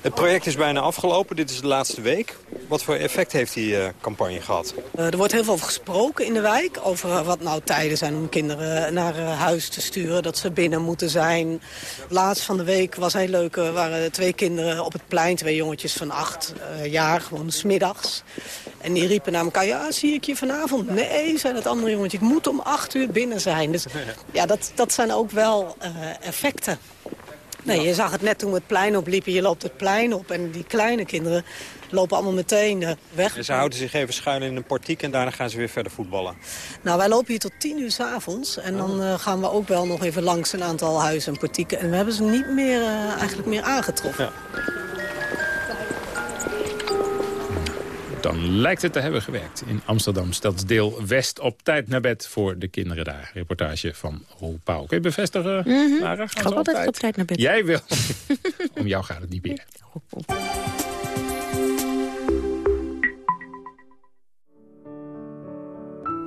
Het project is bijna afgelopen. Dit is de laatste week. Wat voor effect heeft die eh, campagne gehad? Eh, er wordt heel veel over gesproken in de wijk. Over wat nou tijden zijn om kinderen naar eh, huis te sturen. Dat ze binnen moeten zijn. Laatst van de week was heel leuk. Er waren twee kinderen op het plein. Twee jongetjes van acht eh, jaar. Gewoon smiddags. En die riepen naar elkaar. Ja, zie ik je vanavond? Nee, zei het andere jongetje. Ik moet om acht uur binnen zijn. Dus ja, dat, dat zijn ook wel eh, effecten. Nee, je zag het net toen we het plein opliepen. Je loopt het plein op en die kleine kinderen lopen allemaal meteen eh, weg. En ze houden zich even schuin in een portiek en daarna gaan ze weer verder voetballen. Nou, wij lopen hier tot tien uur s avonds. En dan uh, gaan we ook wel nog even langs een aantal huizen en portieken. En we hebben ze niet meer, uh, eigenlijk meer aangetroffen. Ja. Dan lijkt het te hebben gewerkt. In Amsterdam stadsdeel West op tijd naar bed voor de kinderen daar. Reportage van Roel Pauw. Kun je bevestigen, mm -hmm. Lara? Ik ga altijd op tijd naar bed. Jij wil. Om jou gaat het niet meer.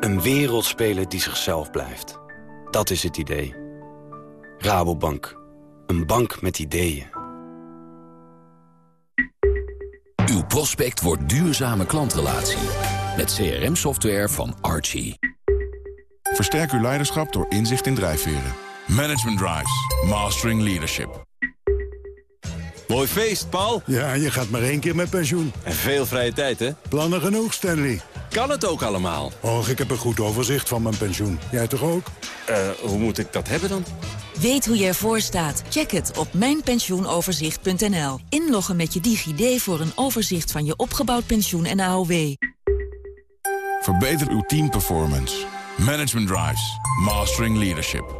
Een wereldspeler die zichzelf blijft. Dat is het idee. Rabobank. Een bank met ideeën. Uw prospect wordt duurzame klantrelatie. Met CRM-software van Archie. Versterk uw leiderschap door inzicht in drijfveren. Management Drives. Mastering Leadership. Mooi feest, Paul. Ja, je gaat maar één keer met pensioen. En veel vrije tijd, hè? Plannen genoeg, Stanley. Kan het ook allemaal? Och, ik heb een goed overzicht van mijn pensioen. Jij toch ook? Uh, hoe moet ik dat hebben dan? Weet hoe je ervoor staat? Check het op mijnpensioenoverzicht.nl. Inloggen met je DigiD voor een overzicht van je opgebouwd pensioen en AOW. Verbeter uw teamperformance. Management Drives. Mastering Leadership.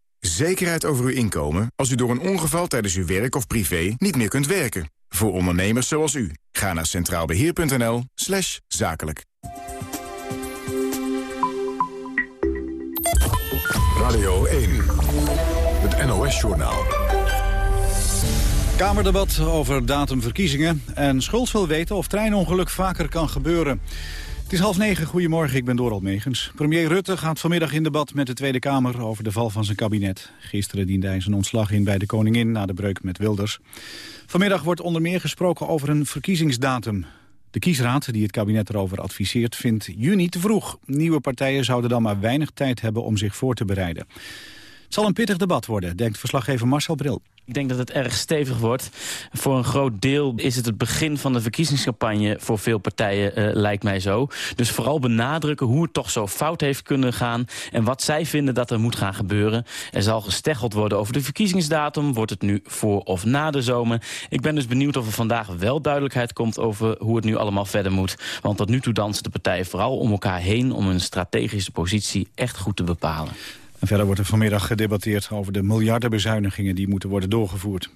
Zekerheid over uw inkomen als u door een ongeval tijdens uw werk of privé niet meer kunt werken. Voor ondernemers zoals u. Ga naar centraalbeheer.nl slash zakelijk. Radio 1. Het NOS-journaal. Kamerdebat over datumverkiezingen. En Schultz wil weten of treinongeluk vaker kan gebeuren. Het is half negen. Goedemorgen, ik ben Dorald Megens. Premier Rutte gaat vanmiddag in debat met de Tweede Kamer over de val van zijn kabinet. Gisteren diende hij zijn ontslag in bij de koningin na de breuk met Wilders. Vanmiddag wordt onder meer gesproken over een verkiezingsdatum. De kiesraad, die het kabinet erover adviseert, vindt juni te vroeg. Nieuwe partijen zouden dan maar weinig tijd hebben om zich voor te bereiden. Zal een pittig debat worden, denkt verslaggever Marcel Bril. Ik denk dat het erg stevig wordt. Voor een groot deel is het het begin van de verkiezingscampagne... voor veel partijen, uh, lijkt mij zo. Dus vooral benadrukken hoe het toch zo fout heeft kunnen gaan... en wat zij vinden dat er moet gaan gebeuren. Er zal gesteggeld worden over de verkiezingsdatum. Wordt het nu voor of na de zomer? Ik ben dus benieuwd of er vandaag wel duidelijkheid komt... over hoe het nu allemaal verder moet. Want tot nu toe dansen de partijen vooral om elkaar heen... om hun strategische positie echt goed te bepalen. En verder wordt er vanmiddag gedebatteerd over de miljardenbezuinigingen die moeten worden doorgevoerd.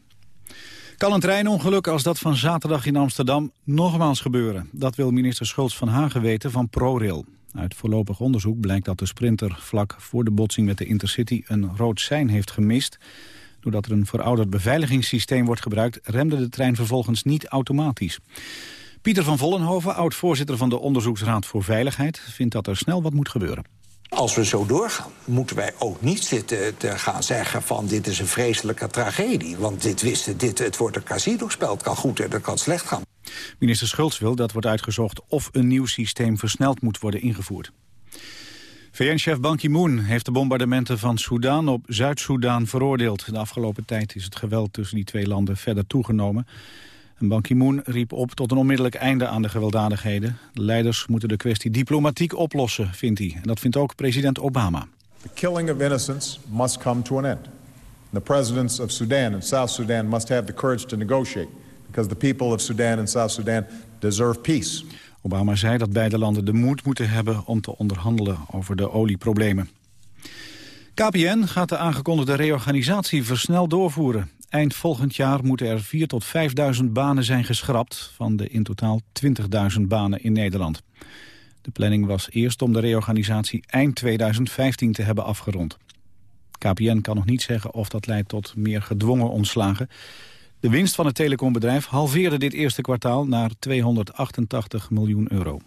Kan een treinongeluk als dat van zaterdag in Amsterdam nogmaals gebeuren? Dat wil minister Schultz van Hagen weten van ProRail. Uit voorlopig onderzoek blijkt dat de sprinter vlak voor de botsing met de Intercity een rood sein heeft gemist. Doordat er een verouderd beveiligingssysteem wordt gebruikt, remde de trein vervolgens niet automatisch. Pieter van Vollenhoven, oud-voorzitter van de Onderzoeksraad voor Veiligheid, vindt dat er snel wat moet gebeuren. Als we zo doorgaan, moeten wij ook niet zitten te gaan zeggen van dit is een vreselijke tragedie. Want dit wisten, dit, het wordt een casino-spel. Het kan goed en het kan slecht gaan. Minister Schultz wil dat wordt uitgezocht of een nieuw systeem versneld moet worden ingevoerd. VN-chef Ban Ki-moon heeft de bombardementen van Soedan op Zuid-Soedan veroordeeld. De afgelopen tijd is het geweld tussen die twee landen verder toegenomen. En Ban Ki-moon riep op tot een onmiddellijk einde aan de gewelddadigheden. De leiders moeten de kwestie diplomatiek oplossen, vindt hij. En dat vindt ook president Obama. The killing of innocents must come to an end. The presidents of Sudan and South Sudan must have the courage to negotiate. Because the people of Sudan and South Sudan deserve peace. Obama zei dat beide landen de moed moeten hebben om te onderhandelen over de olieproblemen. KPN gaat de aangekondigde reorganisatie versneld doorvoeren. Eind volgend jaar moeten er 4.000 tot 5.000 banen zijn geschrapt... van de in totaal 20.000 banen in Nederland. De planning was eerst om de reorganisatie eind 2015 te hebben afgerond. KPN kan nog niet zeggen of dat leidt tot meer gedwongen ontslagen. De winst van het telecombedrijf halveerde dit eerste kwartaal naar 288 miljoen euro.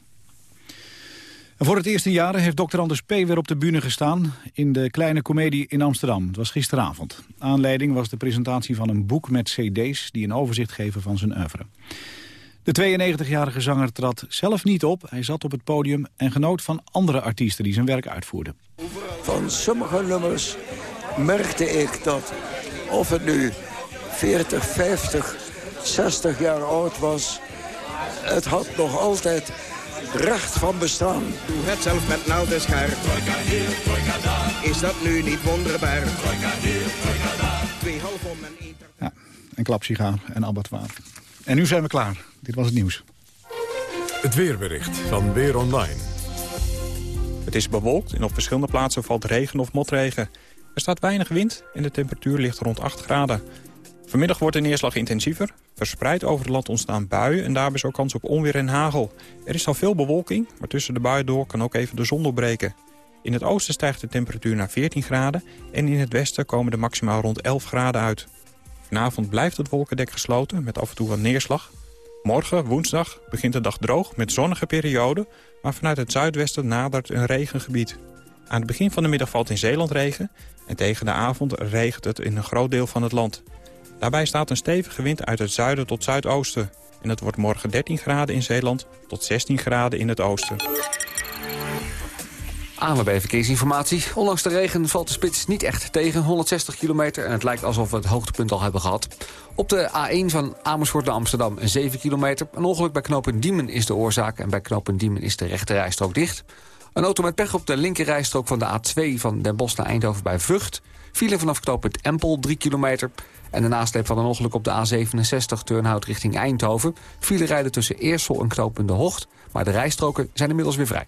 Voor het eerste jaar heeft Dr. Anders P. weer op de bühne gestaan... in de Kleine Comedie in Amsterdam. Het was gisteravond. Aanleiding was de presentatie van een boek met cd's... die een overzicht geven van zijn oeuvre. De 92-jarige zanger trad zelf niet op. Hij zat op het podium en genoot van andere artiesten die zijn werk uitvoerden. Van sommige nummers merkte ik dat of het nu 40, 50, 60 jaar oud was... het had nog altijd recht van bestaan. Doe het zelf met nauw de schaar. Is dat nu niet wonderbaar? Twee half om en één... Ja, een klapsigaar en abattoir. En nu zijn we klaar. Dit was het nieuws. Het weerbericht van Weer Online. Het is bewolkt en op verschillende plaatsen valt regen of motregen. Er staat weinig wind en de temperatuur ligt rond 8 graden. Vanmiddag wordt de neerslag intensiever. Verspreid over het land ontstaan buien en daarbij is ook kans op onweer en hagel. Er is al veel bewolking, maar tussen de buien door kan ook even de zon doorbreken. In het oosten stijgt de temperatuur naar 14 graden... en in het westen komen de maximaal rond 11 graden uit. Vanavond blijft het wolkendek gesloten met af en toe wat neerslag. Morgen, woensdag, begint de dag droog met zonnige perioden... maar vanuit het zuidwesten nadert een regengebied. Aan het begin van de middag valt in Zeeland regen... en tegen de avond regent het in een groot deel van het land. Daarbij staat een stevige wind uit het zuiden tot zuidoosten. En het wordt morgen 13 graden in Zeeland tot 16 graden in het oosten. ANWB Verkeersinformatie. Ondanks de regen valt de spits niet echt tegen. 160 kilometer en het lijkt alsof we het hoogtepunt al hebben gehad. Op de A1 van Amersfoort naar Amsterdam 7 kilometer. Een ongeluk bij knooppunt Diemen is de oorzaak. En bij knooppunt Diemen is de rechte rijstrook dicht. Een auto met pech op de linkerrijstrook van de A2 van Den Bosch naar Eindhoven bij Vught. Vielen vanaf knooppunt Empel 3 kilometer. En de nasleep van een ongeluk op de A67 Turnhout richting Eindhoven... vielen rijden tussen Eersel en knooppunt De Hocht... maar de rijstroken zijn inmiddels weer vrij.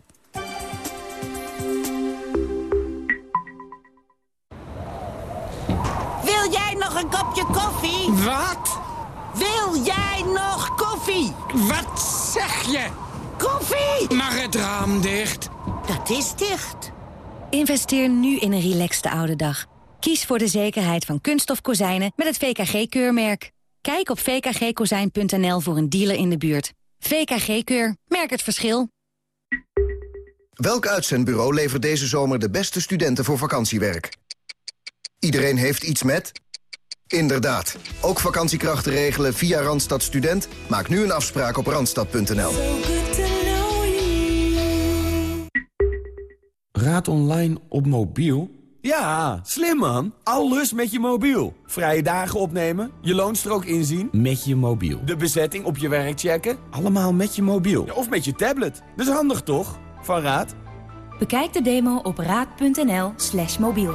Wil jij nog een kopje koffie? Wat? Wil jij nog koffie? Wat zeg je? Koffie! Mag het raam dicht? Dat is dicht. Investeer nu in een relaxte oude dag. Kies voor de zekerheid van kunststof kozijnen met het VKG-keurmerk. Kijk op vkgkozijn.nl voor een dealer in de buurt. VKG-keur. Merk het verschil. Welk uitzendbureau levert deze zomer de beste studenten voor vakantiewerk? Iedereen heeft iets met... Inderdaad. Ook vakantiekrachten regelen via Randstad Student? Maak nu een afspraak op randstad.nl. Raad online op mobiel? Ja, slim man. Alles met je mobiel. Vrije dagen opnemen, je loonstrook inzien. Met je mobiel. De bezetting op je werk checken. Allemaal met je mobiel. of met je tablet. Dat is handig toch? Van Raad. Bekijk de demo op raad.nl slash mobiel.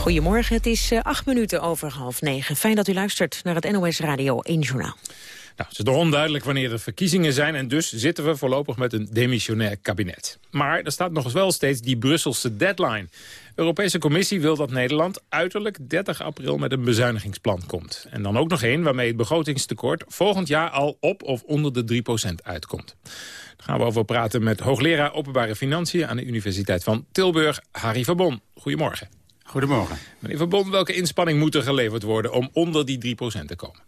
Goedemorgen, het is uh, acht minuten over half negen. Fijn dat u luistert naar het NOS Radio 1 Journaal. Nou, het is toch onduidelijk wanneer er verkiezingen zijn... en dus zitten we voorlopig met een demissionair kabinet. Maar er staat nog wel steeds die Brusselse deadline. De Europese Commissie wil dat Nederland uiterlijk 30 april... met een bezuinigingsplan komt. En dan ook nog één waarmee het begrotingstekort... volgend jaar al op of onder de 3% uitkomt. Daar gaan we over praten met hoogleraar openbare financiën... aan de Universiteit van Tilburg, Harry Verbon. Goedemorgen. Goedemorgen. Meneer Verbon, welke inspanning moet er geleverd worden... om onder die 3% te komen?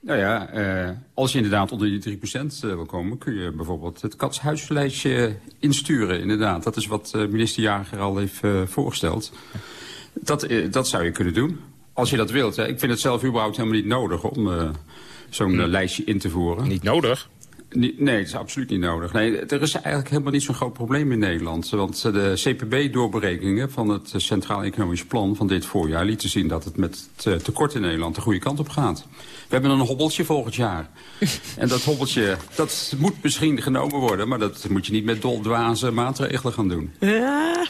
Nou ja, eh, als je inderdaad onder die 3% uh, wil komen... kun je bijvoorbeeld het katshuislijstje insturen. Inderdaad, dat is wat uh, minister Jager al heeft uh, voorgesteld. Dat, dat zou je kunnen doen. Als je dat wilt. Hè. Ik vind het zelf überhaupt helemaal niet nodig om zo'n lijstje in te voeren. Niet nodig? Nee, dat is absoluut niet nodig. Nee, er is eigenlijk helemaal niet zo'n groot probleem in Nederland. Want de CPB-doorberekeningen van het Centraal Economisch Plan van dit voorjaar... lieten zien dat het met het tekort in Nederland de goede kant op gaat. We hebben een hobbeltje volgend jaar. en dat hobbeltje, dat moet misschien genomen worden... maar dat moet je niet met doldwaze maatregelen gaan doen. Ja,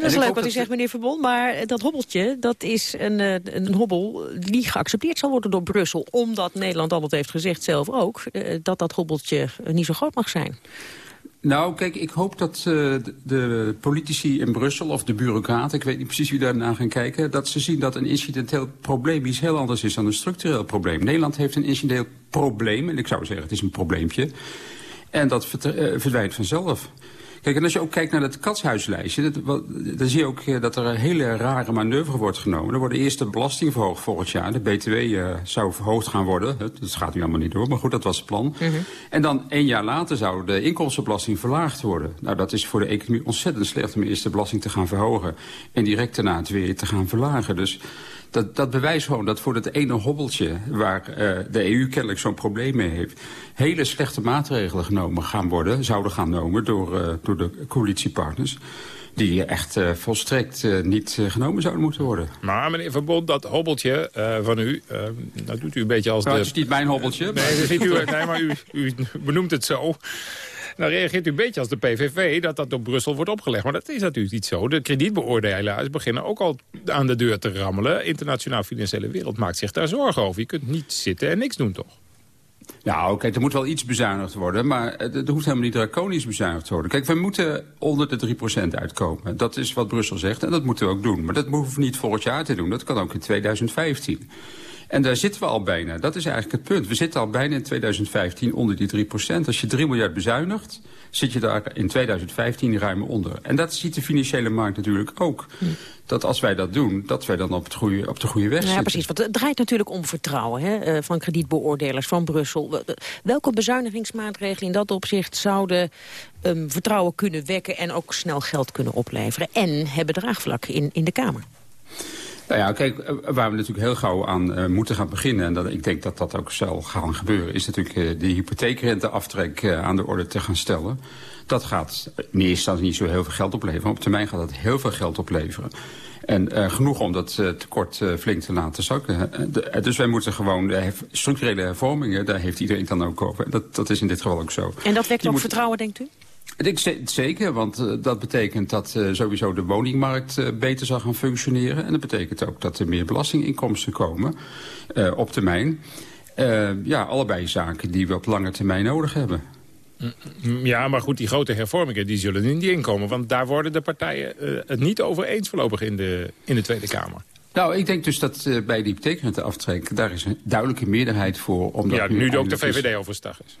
dat is leuk wat u zegt, meneer Verbond. Maar dat hobbeltje, dat is een, eh, een hobbel die geaccepteerd zal worden door Brussel. Omdat Nederland altijd heeft gezegd, zelf ook, eh, dat dat hobbeltje niet zo groot mag zijn. Nou, kijk, ik hoop dat eh, de, politici in Brussel of de bureaucraten... ik weet niet precies wie daarna gaan kijken... dat ze zien dat een incidenteel probleem iets heel anders is dan een structureel probleem. Nederland heeft een incidenteel probleem, en ik zou zeggen het is een probleempje. En dat verdwijnt vanzelf. Kijk, en als je ook kijkt naar het katshuislijstje... Dat, wat- dan zie je ook eh, dat er een hele rare manoeuvre wordt genomen. Er wordt eerst de belasting verhoogd volgend jaar. De BTW eh, zou verhoogd gaan worden. Dat gaat nu allemaal niet door, maar goed, dat was het plan. En dan één jaar later zou de inkomstenbelasting verlaagd worden. Nou, dat is voor de economie ontzettend slecht om eerst de belasting te gaan verhogen. En direct daarna het weer te gaan verlagen. Dus dat, dat bewijst gewoon dat voor dat ene hobbeltje... waar eh, de EU kennelijk zo'n probleem mee heeft... hele slechte maatregelen genomen gaan worden... zouden gaan genomen door, eh, door de coalitiepartners... die echt eh, volstrekt niet genomen zouden moeten worden. Maar meneer Verbond, dat hobbeltje van u, dat doet u een beetje als Nou, de... het is niet mijn hobbeltje. Nee, maar- dat is niet uw, nee maar u, u benoemt het zo. Nou reageert u een beetje als de PVV dat dat door Brussel wordt opgelegd. Maar dat is natuurlijk niet zo. De kredietbeoordelaars beginnen ook al aan de deur te rammelen. Internationaal financiële wereld maakt zich daar zorgen over. Je kunt niet zitten en niks doen, toch? Nou, kijk, er moet wel iets bezuinigd worden, maar het hoeft helemaal niet draconisch bezuinigd te worden. Kijk, we moeten onder de 3% uitkomen. Dat is wat Brussel zegt en dat moeten we ook doen. Maar dat hoeven we niet volgend jaar te doen, dat kan ook in 2015. En daar zitten we al bijna. Dat is eigenlijk het punt. We zitten al bijna in 2015 onder die 3%. Als je 3 miljard bezuinigt, zit je daar in 2015 ruim onder. En dat ziet de financiële markt natuurlijk ook. Dat als wij dat doen, dat wij dan op, het goede, op de goede weg ja, zitten. precies. Want het draait natuurlijk om vertrouwen hè, eh, van kredietbeoordelers van Brussel. Welke bezuinigingsmaatregelen in dat opzicht zouden ehm, vertrouwen kunnen wekken... en ook snel geld kunnen opleveren en hebben draagvlak in, in de Kamer? Nou ja, kijk, eh, waar we natuurlijk heel gauw aan eh, moeten gaan beginnen... en dat, ik denk dat dat ook zal gaan gebeuren... is natuurlijk eh, de hypotheekrenteaftrek eh, aan de orde te gaan stellen. Dat gaat in eerste instantie niet zo heel veel geld opleveren... op termijn gaat dat heel veel geld opleveren. En genoeg om dat tekort flink te laten zakken. De- dus wij moeten gewoon de structurele hervormingen... daar heeft iedereen dan ook over. Dat, dat is in dit geval ook zo. En dat wekt ook moet- vertrouwen, denkt u? Ik zeker, want eh, dat betekent dat eh, sowieso de woningmarkt eh, beter zal gaan functioneren. En dat betekent ook dat er meer belastinginkomsten komen op termijn. Ja, allebei zaken die we op lange termijn nodig hebben. Mm, Ja, maar goed, die grote hervormingen die zullen er niet inkomen. Want daar worden de partijen het niet over eens voorlopig in de, in de Tweede Kamer. Nou, ik denk dus dat bij die hypotheekrenteaftrek... daar is een duidelijke meerderheid voor. Omdat ja, nu ook de VVD overstag is.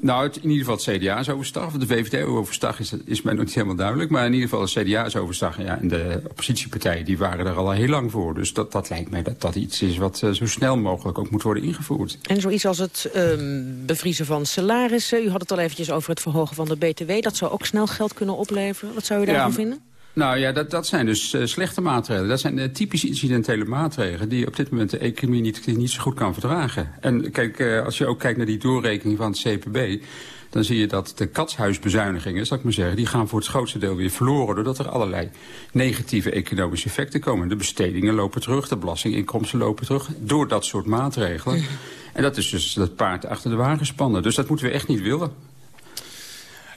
Nou, het, in ieder geval het CDA is overstag. De VVD overstag is, is mij nog niet helemaal duidelijk. Maar in ieder geval het CDA is overstag. Ja, en de oppositiepartijen die waren er al heel lang voor. Dus dat, dat lijkt mij dat dat iets is wat eh, zo snel mogelijk ook moet worden ingevoerd. En zoiets als het ehm, bevriezen van salarissen. U had het al eventjes over het verhogen van de BTW. Dat zou ook snel geld kunnen opleveren. Wat zou u daarvan Ja, vinden? Nou ja, dat, dat zijn dus eh, slechte maatregelen. Dat zijn uh, typisch incidentele maatregelen... die op dit moment de economie niet, niet zo goed kan verdragen. En kijk, eh, als je ook kijkt naar die doorrekening van het CPB... dan zie je dat de katshuisbezuinigingen, zal ik maar zeggen... die gaan voor het grootste deel weer verloren... doordat er allerlei negatieve economische effecten komen. De bestedingen lopen terug, de belastinginkomsten lopen terug... door dat soort maatregelen. En dat is dus dat paard achter de wagen spannen. Dus dat moeten we echt niet willen.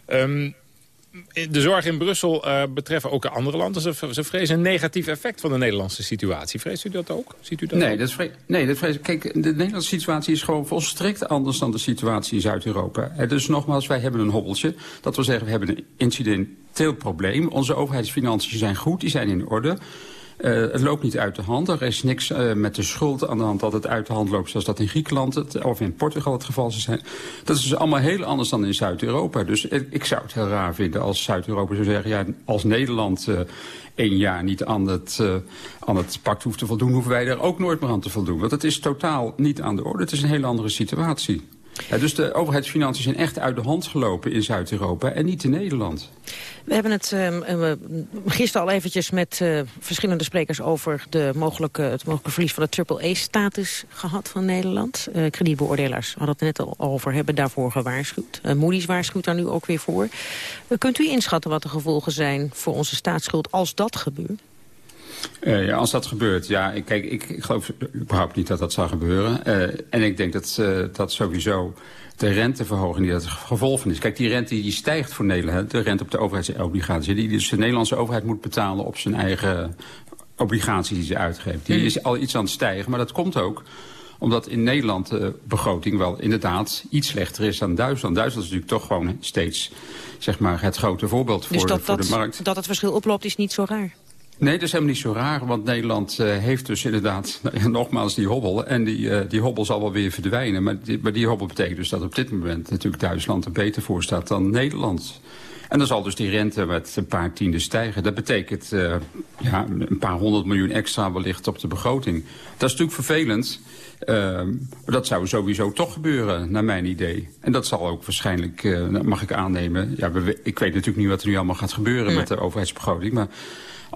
Ehm, de zorg in Brussel eh, betreffen ook andere landen. Ze, ze vrezen een negatief effect van de Nederlandse situatie. Vreest u dat ook? Ziet u dat Nee, ook? dat nee, dat vrees. Kijk, de Nederlandse situatie is gewoon volstrekt anders dan de situatie in Zuid-Europa. Eh, Dus nogmaals, wij hebben een hobbeltje. Dat wil zeggen, we hebben een incidenteel probleem. Onze overheidsfinanciën zijn goed, die zijn in orde. Eh, het loopt niet uit de hand. Er is niks eh, met de schuld aan de hand dat het uit de hand loopt... zoals dat in Griekenland het, of in Portugal het geval zou zijn. Dat is dus allemaal heel anders dan in Zuid-Europa. Dus ik, zou het heel raar vinden als Zuid-Europa zou zeggen... ja, als Nederland eh, één jaar niet aan het, aan het pact hoeft te voldoen... hoeven wij daar ook nooit meer aan te voldoen. Want het is totaal niet aan de orde. Het is een hele andere situatie. Ja, dus de overheidsfinanciën zijn echt uit de hand gelopen in Zuid-Europa en niet in Nederland. We hebben het uh, gisteren al eventjes met uh, verschillende sprekers over de mogelijke, het mogelijke verlies van de AAA-status gehad van Nederland. Uh, kredietbeoordelaars hadden het net al over, hebben daarvoor gewaarschuwd. Moody's waarschuwt daar nu ook weer voor. kunt u inschatten wat de gevolgen zijn voor onze staatsschuld als dat gebeurt? Uh, ja, als dat gebeurt, ja, kijk, ik, ik geloof überhaupt niet dat dat zal gebeuren. Uh, en ik denk dat, uh, dat sowieso de renteverhoging die dat gevolg van is. Kijk, die rente die stijgt voor Nederland, de rente op de overheidsobligaties... die dus de Nederlandse overheid moet betalen op zijn eigen obligaties die ze uitgeeft. Die is al iets aan het stijgen, maar dat komt ook omdat in Nederland de begroting wel inderdaad iets slechter is dan Duitsland. Duitsland is natuurlijk toch gewoon steeds zeg maar, het grote voorbeeld voor, dus dat, voor dat, de markt. dat het verschil oploopt is niet zo raar? Nee, dat is helemaal niet zo raar, want Nederland uh, heeft dus inderdaad, nou nogmaals, die hobbel. En die, uh, die hobbel zal wel weer verdwijnen. Maar die, maar die hobbel betekent dus dat op dit moment natuurlijk Duitsland er beter voor staat dan Nederland. En dan zal dus die rente met een paar tienden stijgen. Dat betekent uh, ja, een paar honderd miljoen extra wellicht op de begroting. Dat is natuurlijk vervelend. Uh, maar dat zou sowieso toch gebeuren, naar mijn idee. En dat zal ook waarschijnlijk, uh, mag ik aannemen... Ja, ik weet natuurlijk niet wat er nu allemaal gaat gebeuren met de overheidsbegroting... maar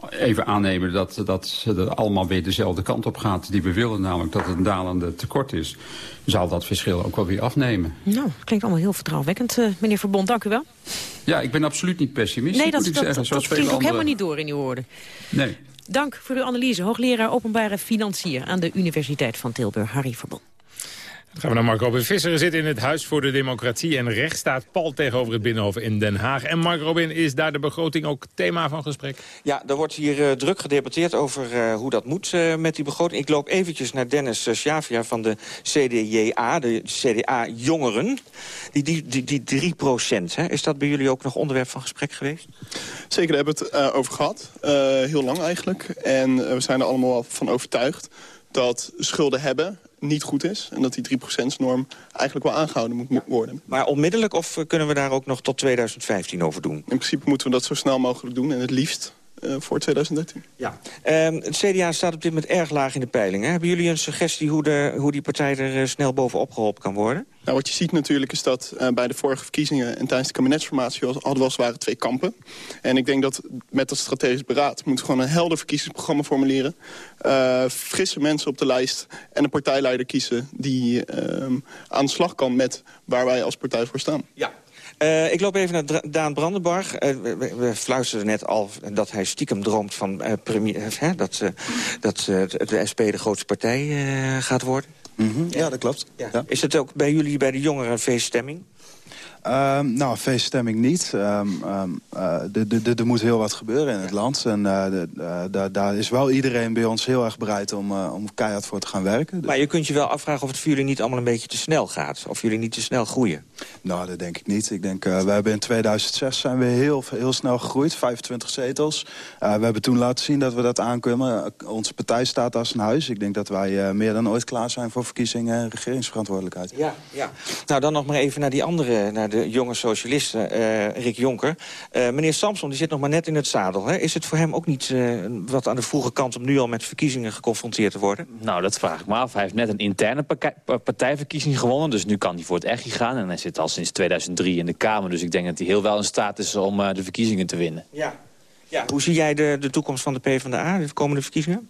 even aannemen dat, dat het allemaal weer dezelfde kant op gaat die we willen. Namelijk dat het een dalende tekort is. Zal dat verschil ook wel weer afnemen. Nou, klinkt allemaal heel vertrouwwekkend, uh, meneer Verbond. Dank u wel. Ja, ik ben absoluut niet pessimistisch, nee, dat, moet ik dat, zeggen. Dat, dat klinkt ook helemaal niet door in uw woorden. Nee. Dank voor uw analyse. Hoogleraar Openbare Financiën aan de Universiteit van Tilburg, Harry Verbond. Dan gaan we naar Mark Robin Visser. Zitten in het Huis voor de Democratie en Rechtsstaat pal tegenover het Binnenhof in Den Haag. En Mark Robin, is daar de begroting ook thema van gesprek? Ja, er wordt hier uh, druk gedebatteerd over uh, hoe dat moet uh, met die begroting. Ik loop eventjes naar Dennis Schiavia van de CDJA, de CDA-jongeren. Die, die, die, die 3 procent, is dat bij jullie ook nog onderwerp van gesprek geweest? Zeker, daar hebben we het over gehad. heel lang eigenlijk. En we zijn er allemaal van overtuigd dat schulden hebben niet goed is. En dat die 3%-norm eigenlijk wel aangehouden moet worden. Maar onmiddellijk of kunnen we daar ook nog tot 2015 over doen? In principe moeten we dat zo snel mogelijk doen. En het liefst uh, voor 2013. Ja. Uh, het CDA staat op dit moment erg laag in de peilingen. Hebben jullie een suggestie hoe, de, hoe die partij er uh, snel bovenop geholpen kan worden? Nou, wat je ziet natuurlijk is dat uh, bij de vorige verkiezingen... en tijdens de kabinetsformatie hadden we als het ware twee kampen. En ik denk dat met dat strategisch beraad... moeten we gewoon een helder verkiezingsprogramma formuleren. Frisse mensen op de lijst en een partijleider kiezen... die uh, aan de slag kan met waar wij als partij voor staan. Ja, Uh, ik loop even naar Dra Daan Brandenburg. Uh, we, we, fluisterden net al dat hij stiekem droomt van uh, premier, dat, dat de SP de grootste partij gaat worden. Mm -hmm. Ja, dat klopt. Ja. Ja. Is het ook bij jullie, bij de jongeren, een feeststemming? Um, nou, feeststemming niet. Um, um, uh, er moet heel wat gebeuren in het land. En uh, de, daar is wel iedereen bij ons heel erg bereid om, om keihard voor te gaan werken. Maar je kunt je wel afvragen of het voor jullie niet allemaal een beetje te snel gaat. Of jullie niet te snel groeien. Nou, dat denk ik niet. Ik denk, we hebben in 2006 zijn we heel, heel snel gegroeid. 25 zetels. we hebben toen laten zien dat we dat aankunnen. Onze partij staat als een huis. Ik denk dat wij meer dan ooit klaar zijn voor verkiezingen en regeringsverantwoordelijkheid. Ja, ja. Nou, dan nog maar even naar die andere... Naar de jonge socialisten, uh, Rick Jonker. Uh, meneer Samson die zit nog maar net in het zadel. Hè? Is het voor hem ook niet uh, wat aan de vroege kant... om nu al met verkiezingen geconfronteerd te worden? Nou, dat vraag ik me af. Hij heeft net een interne partijverkiezing gewonnen... dus nu kan hij voor het echt gaan. En hij zit al sinds 2003 in de Kamer. Dus ik denk dat hij heel wel in staat is om de verkiezingen te winnen. Ja. ja. Hoe zie jij de, de toekomst van de PvdA, de komende verkiezingen?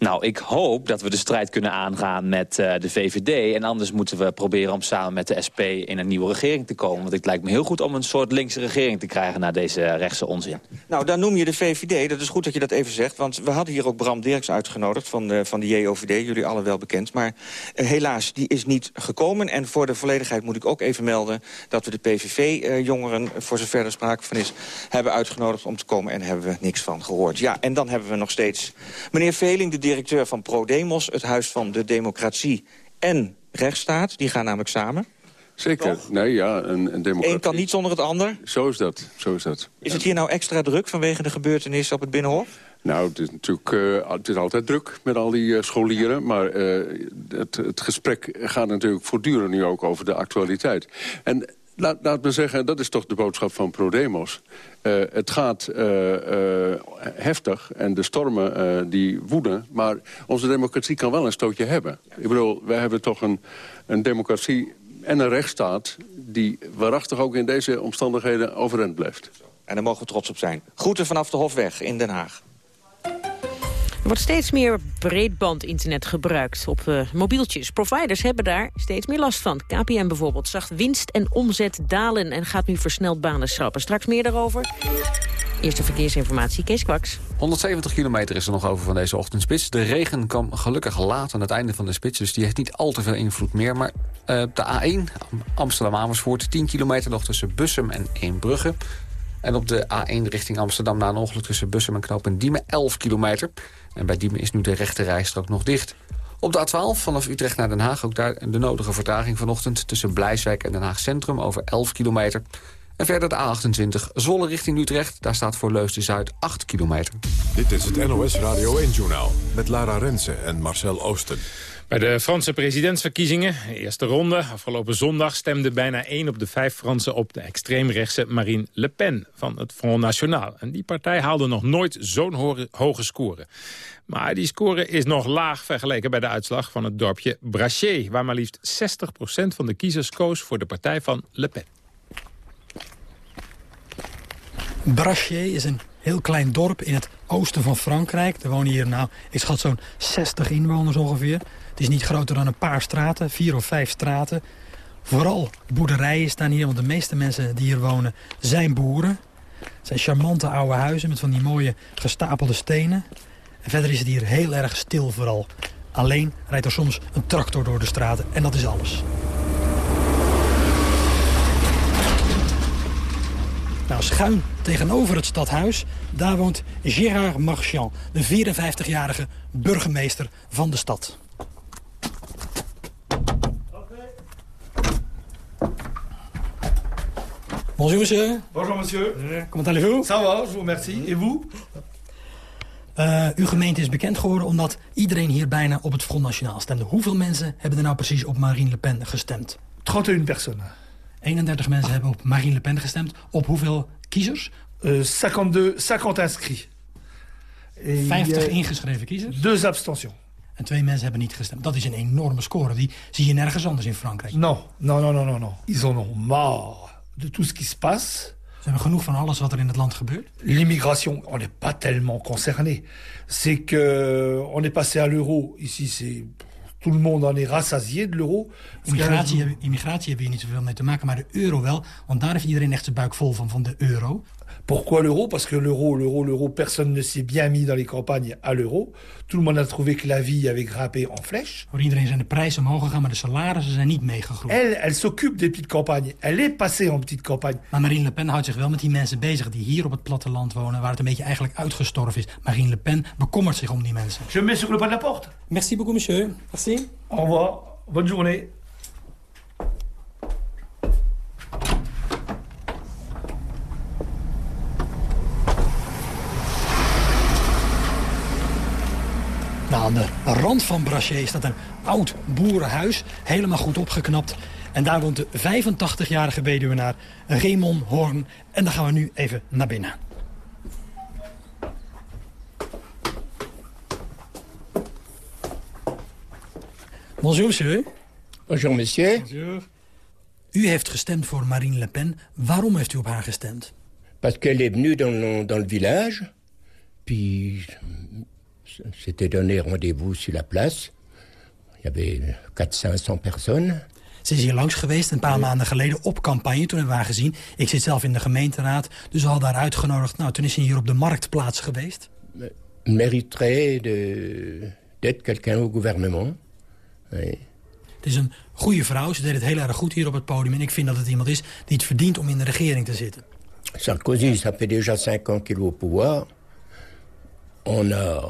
Nou, ik hoop dat we de strijd kunnen aangaan met uh, de VVD. En anders moeten we proberen om samen met de SP in een nieuwe regering te komen. Want het lijkt me heel goed om een soort linkse regering te krijgen... na deze rechtse onzin. Nou, dan noem je de VVD. Dat is goed dat je dat even zegt. Want we hadden hier ook Bram Dirks uitgenodigd van de, van de JOVD. Jullie allen wel bekend. Maar uh, helaas, die is niet gekomen. En voor de volledigheid moet ik ook even melden... dat we de PVV-jongeren, uh, voor zover er sprake van is... hebben uitgenodigd om te komen en hebben we niks van gehoord. Ja, en dan hebben we nog steeds meneer Veling, de directeur van ProDemos... het Huis van de Democratie en Rechtsstaat. Die gaan namelijk samen. Zeker. Toch? Nee, ja, een, een democratie. Eén kan niet zonder het ander. Zo is dat. Zo is dat. Is het hier nou extra druk vanwege de gebeurtenissen op het Binnenhof? Nou, het is natuurlijk uh, het is altijd druk met al die uh, scholieren. Maar uh, het, het gesprek gaat natuurlijk voortdurend nu ook over de actualiteit. En laat, laat me zeggen, dat is toch de boodschap van ProDemos. Uh, het gaat uh, uh, heftig en de stormen die woeden. Maar onze democratie kan wel een stootje hebben. Ik bedoel, wij hebben toch een, een democratie en een rechtsstaat... die waarachtig ook in deze omstandigheden overeind blijft. En daar mogen we trots op zijn. Groeten vanaf de Hofweg in Den Haag. Er wordt steeds meer breedbandinternet gebruikt op uh, mobieltjes. Providers hebben daar steeds meer last van. KPN bijvoorbeeld zag winst en omzet dalen en gaat nu versneld banen schrappen. Straks meer daarover. Eerste verkeersinformatie, Kees Kwaks. 170 kilometer is er nog over van deze ochtendspits. De regen kwam gelukkig laat aan het einde van de spits... dus die heeft niet al te veel invloed meer. Maar uh, de A1, Amsterdam-Amersfoort, 10 kilometer nog tussen Bussum en Eembrugge. En op de A1 richting Amsterdam na een ongeluk tussen Bussum en Knoop en Diemen 11 kilometer. En bij Diemen is nu de rechte rijstrook nog dicht. Op de A12 vanaf Utrecht naar Den Haag ook daar de nodige vertraging vanochtend... tussen Blijswijk en Den Haag Centrum over 11 kilometer. En verder de A28 Zolle richting Utrecht. Daar staat voor Leusden-Zuid 8 kilometer. Dit is het NOS Radio 1-journaal met Lara Rensen en Marcel Oosten. Bij de Franse presidentsverkiezingen, eerste ronde, afgelopen zondag... stemde bijna 1 op de 5 Fransen op de extreemrechtse Marine Le Pen van het Front National. En die partij haalde nog nooit zo'n hoge score. Maar die score is nog laag vergeleken bij de uitslag van het dorpje Brachet... waar maar liefst 60% van de kiezers koos voor de partij van Le Pen. Brachet is een heel klein dorp in het oosten van Frankrijk. Er wonen hier, nou, ik schat zo'n 60 inwoners ongeveer. Het is niet groter dan een paar straten, vier of vijf straten. Vooral boerderijen staan hier, want de meeste mensen die hier wonen zijn boeren. Het zijn charmante oude huizen met van die mooie gestapelde stenen. En verder is het hier heel erg stil vooral. Alleen rijdt er soms een tractor door de straten en dat is alles. Nou, schuin tegenover het stadhuis, daar woont Gérard Marchand... de 54-jarige burgemeester van de stad. Bonjour monsieur. Bonjour monsieur. Comment allez-vous? Ça va, je vous remercie. Et vous? Uh, uw gemeente is bekend geworden omdat iedereen hier bijna op het Front National stemde. Hoeveel mensen hebben er nou precies op Marine Le Pen gestemd? 31 personen. 31 mensen hebben op Marine Le Pen gestemd. Op hoeveel kiezers? Uh, 52, 50 inscrits. 50 ingeschreven kiezers? Deux abstentions. En twee mensen hebben niet gestemd. Dat is een enorme score. Die zie je nergens anders in Frankrijk. Non, non, non, non, non. Ils ont marre de tout ce qui se passe. Ze hebben genoeg van alles wat er in het land gebeurt. L'immigration, on n'est pas tellement concerné. C'est que on est passé à l'euro. Ici, c'est tout le monde en est rassasié de l'euro. Immigratie, immigratie hebben hier niet zoveel mee te maken, maar de euro wel. Want daar heeft iedereen echt zijn buik vol van, van de euro. Pourquoi l'euro Parce que l'euro, l'euro, l'euro, personne ne s'est bien mis dans les campagnes à l'euro. Tout le monde a trouvé que la vie avait grimpé en flèche. Voor iedereen zijn de prijzen omhoog gegaan, maar de salarissen zijn niet meegegroeid. Elle, elle s'occupe des petites campagnes. Elle est passée en petite campagne. Maar Marine Le Pen houdt zich wel met die mensen bezig die hier op het platteland wonen, waar het een beetje eigenlijk uitgestorven is. Marine Le Pen bekommert zich om die mensen. Je mets sur le pas de la porte. Merci beaucoup, monsieur. Merci. Au revoir. Bonne journée. Nou, aan de rand van Brachet staat een oud boerenhuis, helemaal goed opgeknapt. En daar woont de 85-jarige weduwenaar Raymond Horn. En daar gaan we nu even naar binnen. Bonjour, monsieur. Bonjour, monsieur. Bonjour. U heeft gestemd voor Marine Le Pen. Waarom heeft u op haar gestemd? Parce qu'elle est venue dans le, dans le village. Puis s'était donné rendez-vous sur la place. Il y avait 400-500 personnes. Ze is hier langs geweest een paar maanden geleden op campagne. Toen hebben we haar gezien. Ik zit zelf in de gemeenteraad. Dus we hadden haar uitgenodigd. Nou, toen is ze hier op de marktplaats geweest. Mériterait d'être quelqu'un au gouvernement. Oui. Het is een goede vrouw. Ze deed het heel erg goed hier op het podium. En ik vind dat het iemand is die het verdient om in de regering te zitten. Sarkozy, ça fait déjà 5 ans qu'il est au pouvoir. On a,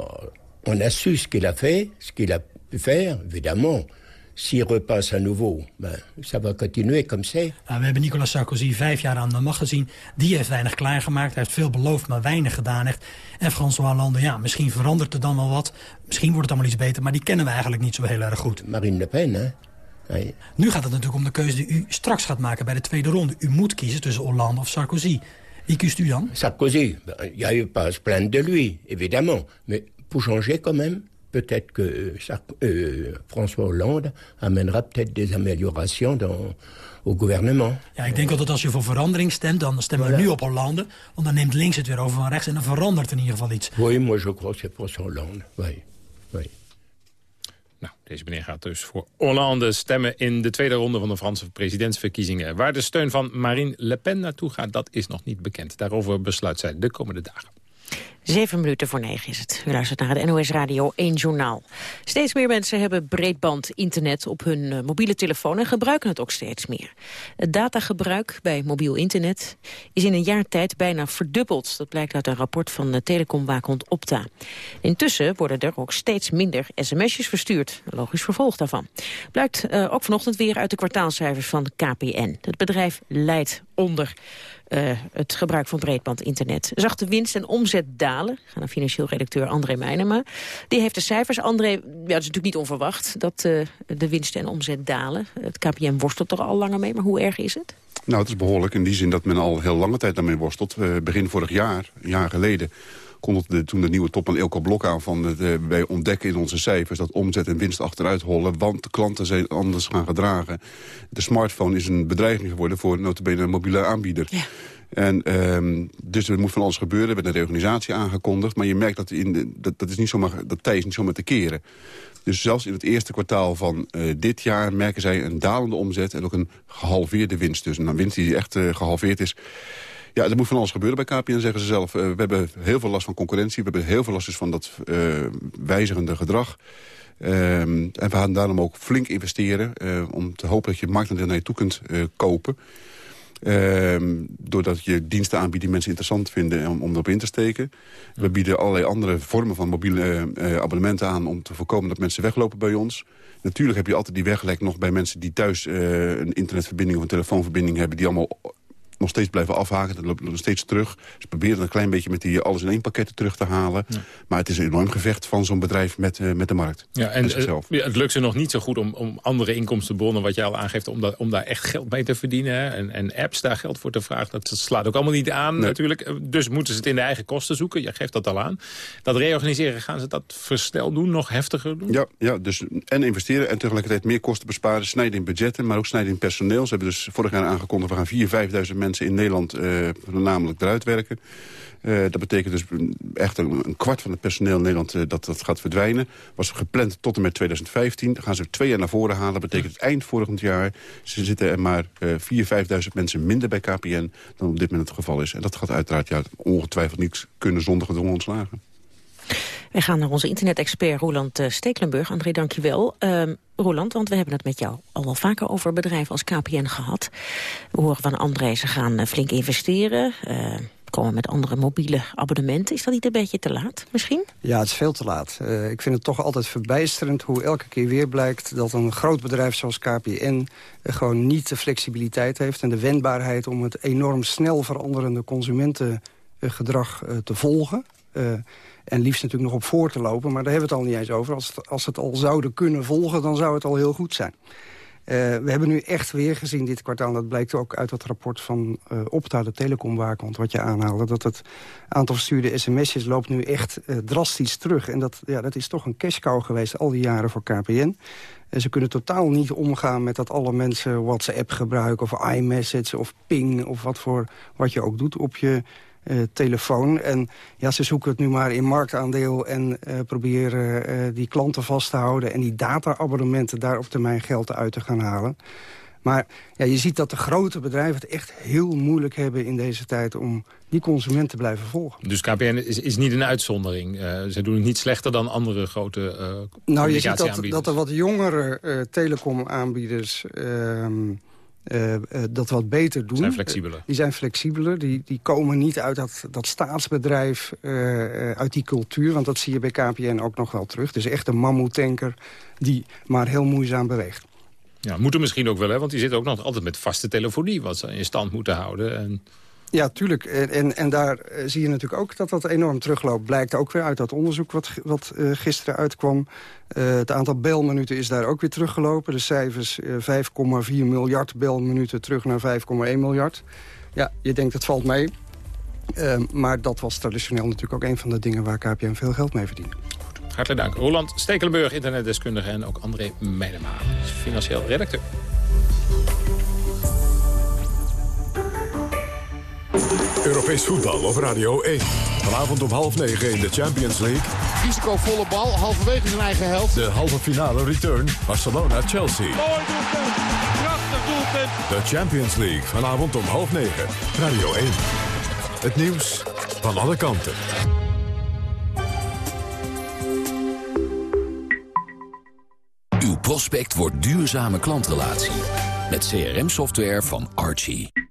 on a su ce qu'il a fait, ce qu'il a pu faire, évidemment. S'il repasse à nouveau, ben, ça va continuer comme c'est. Nou, we hebben Nicolas Sarkozy vijf jaar aan de macht gezien. Die heeft weinig klaargemaakt. Hij heeft veel beloofd, maar weinig gedaan echt. En François Hollande, ja, misschien verandert er dan wel wat. Misschien wordt het allemaal iets beter, maar die kennen we eigenlijk niet zo heel erg goed. Marine Le Pen, hè? Nu gaat het natuurlijk om de keuze die u straks gaat maken bij de tweede ronde. U moet kiezen tussen Hollande of Sarkozy. Wie kiest u dan? Sarkozy, il y a eu pas plaindre de lui, évidemment. Mais pour changer quand même, peut-être que euh, euh, François Hollande amènera peut-être des améliorations dans, au gouvernement. Ja, ik denk altijd als je voor verandering stemt, dan stemmen we nu op Hollande. Want dan neemt links het weer over van rechts en dan verandert in ieder geval iets. Oui, moi je crois que c'est François Hollande. Oui. oui. Nou, deze meneer gaat dus voor Hollande stemmen in de tweede ronde van de Franse presidentsverkiezingen. Waar de steun van Marine Le Pen naartoe gaat, dat is nog niet bekend. Daarover besluit zij de komende dagen. Zeven minuten voor negen is het. U luistert naar het NOS Radio 1 Journaal. Steeds meer mensen hebben breedband internet op hun eh, mobiele telefoon... en gebruiken het ook steeds meer. Het datagebruik bij mobiel internet is in een jaar tijd bijna verdubbeld. Dat blijkt uit een rapport van de telecomwaakhond Opta. Intussen worden er ook steeds minder sms'jes verstuurd. Logisch vervolg daarvan. Blijkt eh, ook vanochtend weer uit de kwartaalcijfers van KPN. Het bedrijf leidt onder eh, het gebruik van breedband internet. Zag de winst en omzet dalen. Gaan naar financieel redacteur André Meijnema. Die heeft de cijfers. André, ja, is natuurlijk niet onverwacht dat eh, de winst en omzet dalen. Het KPN worstelt er al langer mee, maar hoe erg is het? Nou, het is behoorlijk in die zin dat men al heel lange tijd daarmee worstelt. Eh, begin vorig jaar, een jaar geleden, kondigde de, toen de nieuwe topman Elko Blok aan van... eh, wij ontdekken in onze cijfers dat omzet en winst achteruit hollen... want de klanten zijn anders gaan gedragen. De smartphone is een bedreiging geworden voor notabene een mobiele aanbieder. En ehm, dus er moet van alles gebeuren. Er werd een reorganisatie aangekondigd. Maar je merkt dat, in de, dat, dat, is niet zomaar, dat tij is niet zomaar te keren. Dus zelfs in het eerste kwartaal van eh, dit jaar merken zij een dalende omzet... en ook een gehalveerde winst. Dus een winst die echt eh, gehalveerd is. Ja, er moet van alles gebeuren bij KPN, zeggen ze zelf. Eh, we hebben heel veel last van concurrentie. We hebben heel veel last dus van dat eh, wijzigende gedrag. Ehm, en we gaan daarom ook flink investeren... eh, om te hopen dat je marktaandeel naar je toe kunt kopen... Ehm, doordat je diensten aanbiedt die mensen interessant vinden om, om erop in te steken. We bieden allerlei andere vormen van mobiele abonnementen aan... om te voorkomen dat mensen weglopen bij ons. Natuurlijk heb je altijd die weglek nog bij mensen die thuis een internetverbinding of een telefoonverbinding hebben... die allemaal nog steeds blijven afhaken. Dat loopt nog steeds terug. Ze proberen een klein beetje met die alles in één pakket terug te halen. Maar het is een enorm gevecht van zo'n bedrijf met, eh, met de markt. Ja, en zichzelf. eh, het lukt ze nog niet zo goed om, om andere inkomstenbronnen, wat je al aangeeft, om, daar om daar echt geld mee te verdienen. hè. En, en apps daar geld voor te vragen, dat slaat ook allemaal niet aan natuurlijk. Eh, Dus moeten ze het in de eigen kosten zoeken. Je geeft dat al aan. Dat reorganiseren, gaan ze dat versneld doen, nog heftiger doen? Ja, ja, dus en investeren en tegelijkertijd meer kosten besparen. Snijden in budgetten, maar ook snijden in personeel. Ze hebben dus vorig jaar aangekondigd... we gaan 4.000, 5.000 mensen in Nederland eh voornamelijk eruit werken. Eh, dat betekent dus echt een, een kwart van het personeel in Nederland eh, dat, dat gaat verdwijnen. Was gepland tot en met 2015. Dan gaan ze twee jaar naar voren halen. Dat betekent eind volgend jaar ze zitten er maar eh 4.000, 5.000 mensen minder bij KPN... dan op dit moment het geval is. En dat gaat uiteraard ja, ongetwijfeld niet kunnen zonder gedwongen ontslagen. Wij gaan naar onze internet-expert Roland eh, Stekelenburg. André, dank je wel. Ehm, Roland, want we hebben het met jou al wel vaker over bedrijven als KPN gehad. We horen van André, ze gaan eh, flink investeren. eh, komen met andere mobiele abonnementen. Is dat niet een beetje te laat, misschien? Ja, het is veel te laat. Ik vind het toch altijd verbijsterend hoe elke keer weer blijkt... dat een groot bedrijf zoals KPN gewoon niet de flexibiliteit heeft... en de wendbaarheid om het enorm snel veranderende consumentengedrag te volgen. En liefst natuurlijk nog op voor te lopen, maar daar hebben we het al niet eens over. Als het, als het al zouden kunnen volgen, dan zou het al heel goed zijn. Eh, we hebben nu echt weer gezien dit kwartaal... dat blijkt ook uit het rapport van eh, Opta, de telecomwaakhond... wat je aanhaalde, dat het aantal verstuurde sms'jes loopt nu echt eh, drastisch terug. En dat, ja, dat is toch een cash cow geweest al die jaren voor KPN. En ze kunnen totaal niet omgaan met dat alle mensen WhatsApp gebruiken... of iMessage of Ping of wat, voor, wat je ook doet op je eh, telefoon. En ja, ze zoeken het nu maar in marktaandeel... en eh, proberen eh, die klanten vast te houden... en die data-abonnementen daar op termijn geld uit te gaan halen. Maar ja, je ziet dat de grote bedrijven het echt heel moeilijk hebben in deze tijd... om die consument te blijven volgen. Dus KPN is, is niet een uitzondering. Ze doen het niet slechter dan andere grote eh Nou, je ziet dat, dat er wat jongere eh telecomaanbieders ehm, eh, eh, dat wat beter doen. Zijn flexibeler. Eh, die zijn flexibeler. Die, die komen niet uit dat, dat staatsbedrijf, uit die cultuur. Want dat zie je bij KPN ook nog wel terug. Dus echt een mammoetanker die maar heel moeizaam beweegt. Ja, moeten misschien ook wel, hè? want die zitten ook nog altijd met vaste telefonie... wat ze in stand moeten houden. En Ja, tuurlijk. En, en, daar eh, zie je natuurlijk ook dat dat enorm terugloopt. Blijkt ook weer uit dat onderzoek wat, wat uh, gisteren uitkwam. Uh, het aantal belminuten is daar ook weer teruggelopen. De cijfers 5,4 miljard belminuten terug naar 5,1 miljard. Ja, je denkt het valt mee. maar dat was traditioneel natuurlijk ook een van de dingen waar KPN veel geld mee verdient. Hartelijk dank. Roland Stekelenburg, internetdeskundige... en ook André Meijema, financieel redacteur. Europees voetbal op Radio 1. Vanavond om half negen in de Champions League. Risicovolle bal, halverwege zijn eigen helft. De halve finale return, Barcelona-Chelsea. Mooi doelpunt, prachtig doelpunt. De Champions League, vanavond om half negen. Radio 1. Het nieuws van alle kanten. Uw prospect wordt duurzame klantrelatie. Met CRM-software van Archie.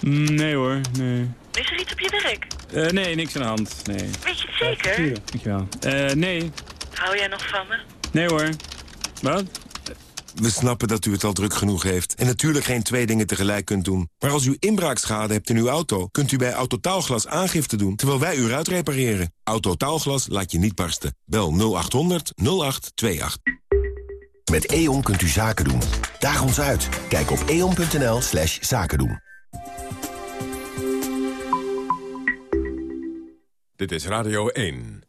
Nee hoor, nee. Is er iets op je werk? Uh, nee, niks aan de hand, nee. Weet je het zeker? Ja, dankjewel. Uh, nee. Hou jij nog van me? Nee hoor. Wat? We snappen dat u het al druk genoeg heeft en natuurlijk geen twee dingen tegelijk kunt doen. Maar als u inbraakschade hebt in uw auto, kunt u bij Autotaalglas aangifte doen terwijl wij u eruit repareren. Autotaalglas laat je niet barsten. Bel 0800 0828. Met E.ON kunt u zaken doen. Daag ons uit. Kijk op eon.nl slash zaken doen. Dit is Radio 1.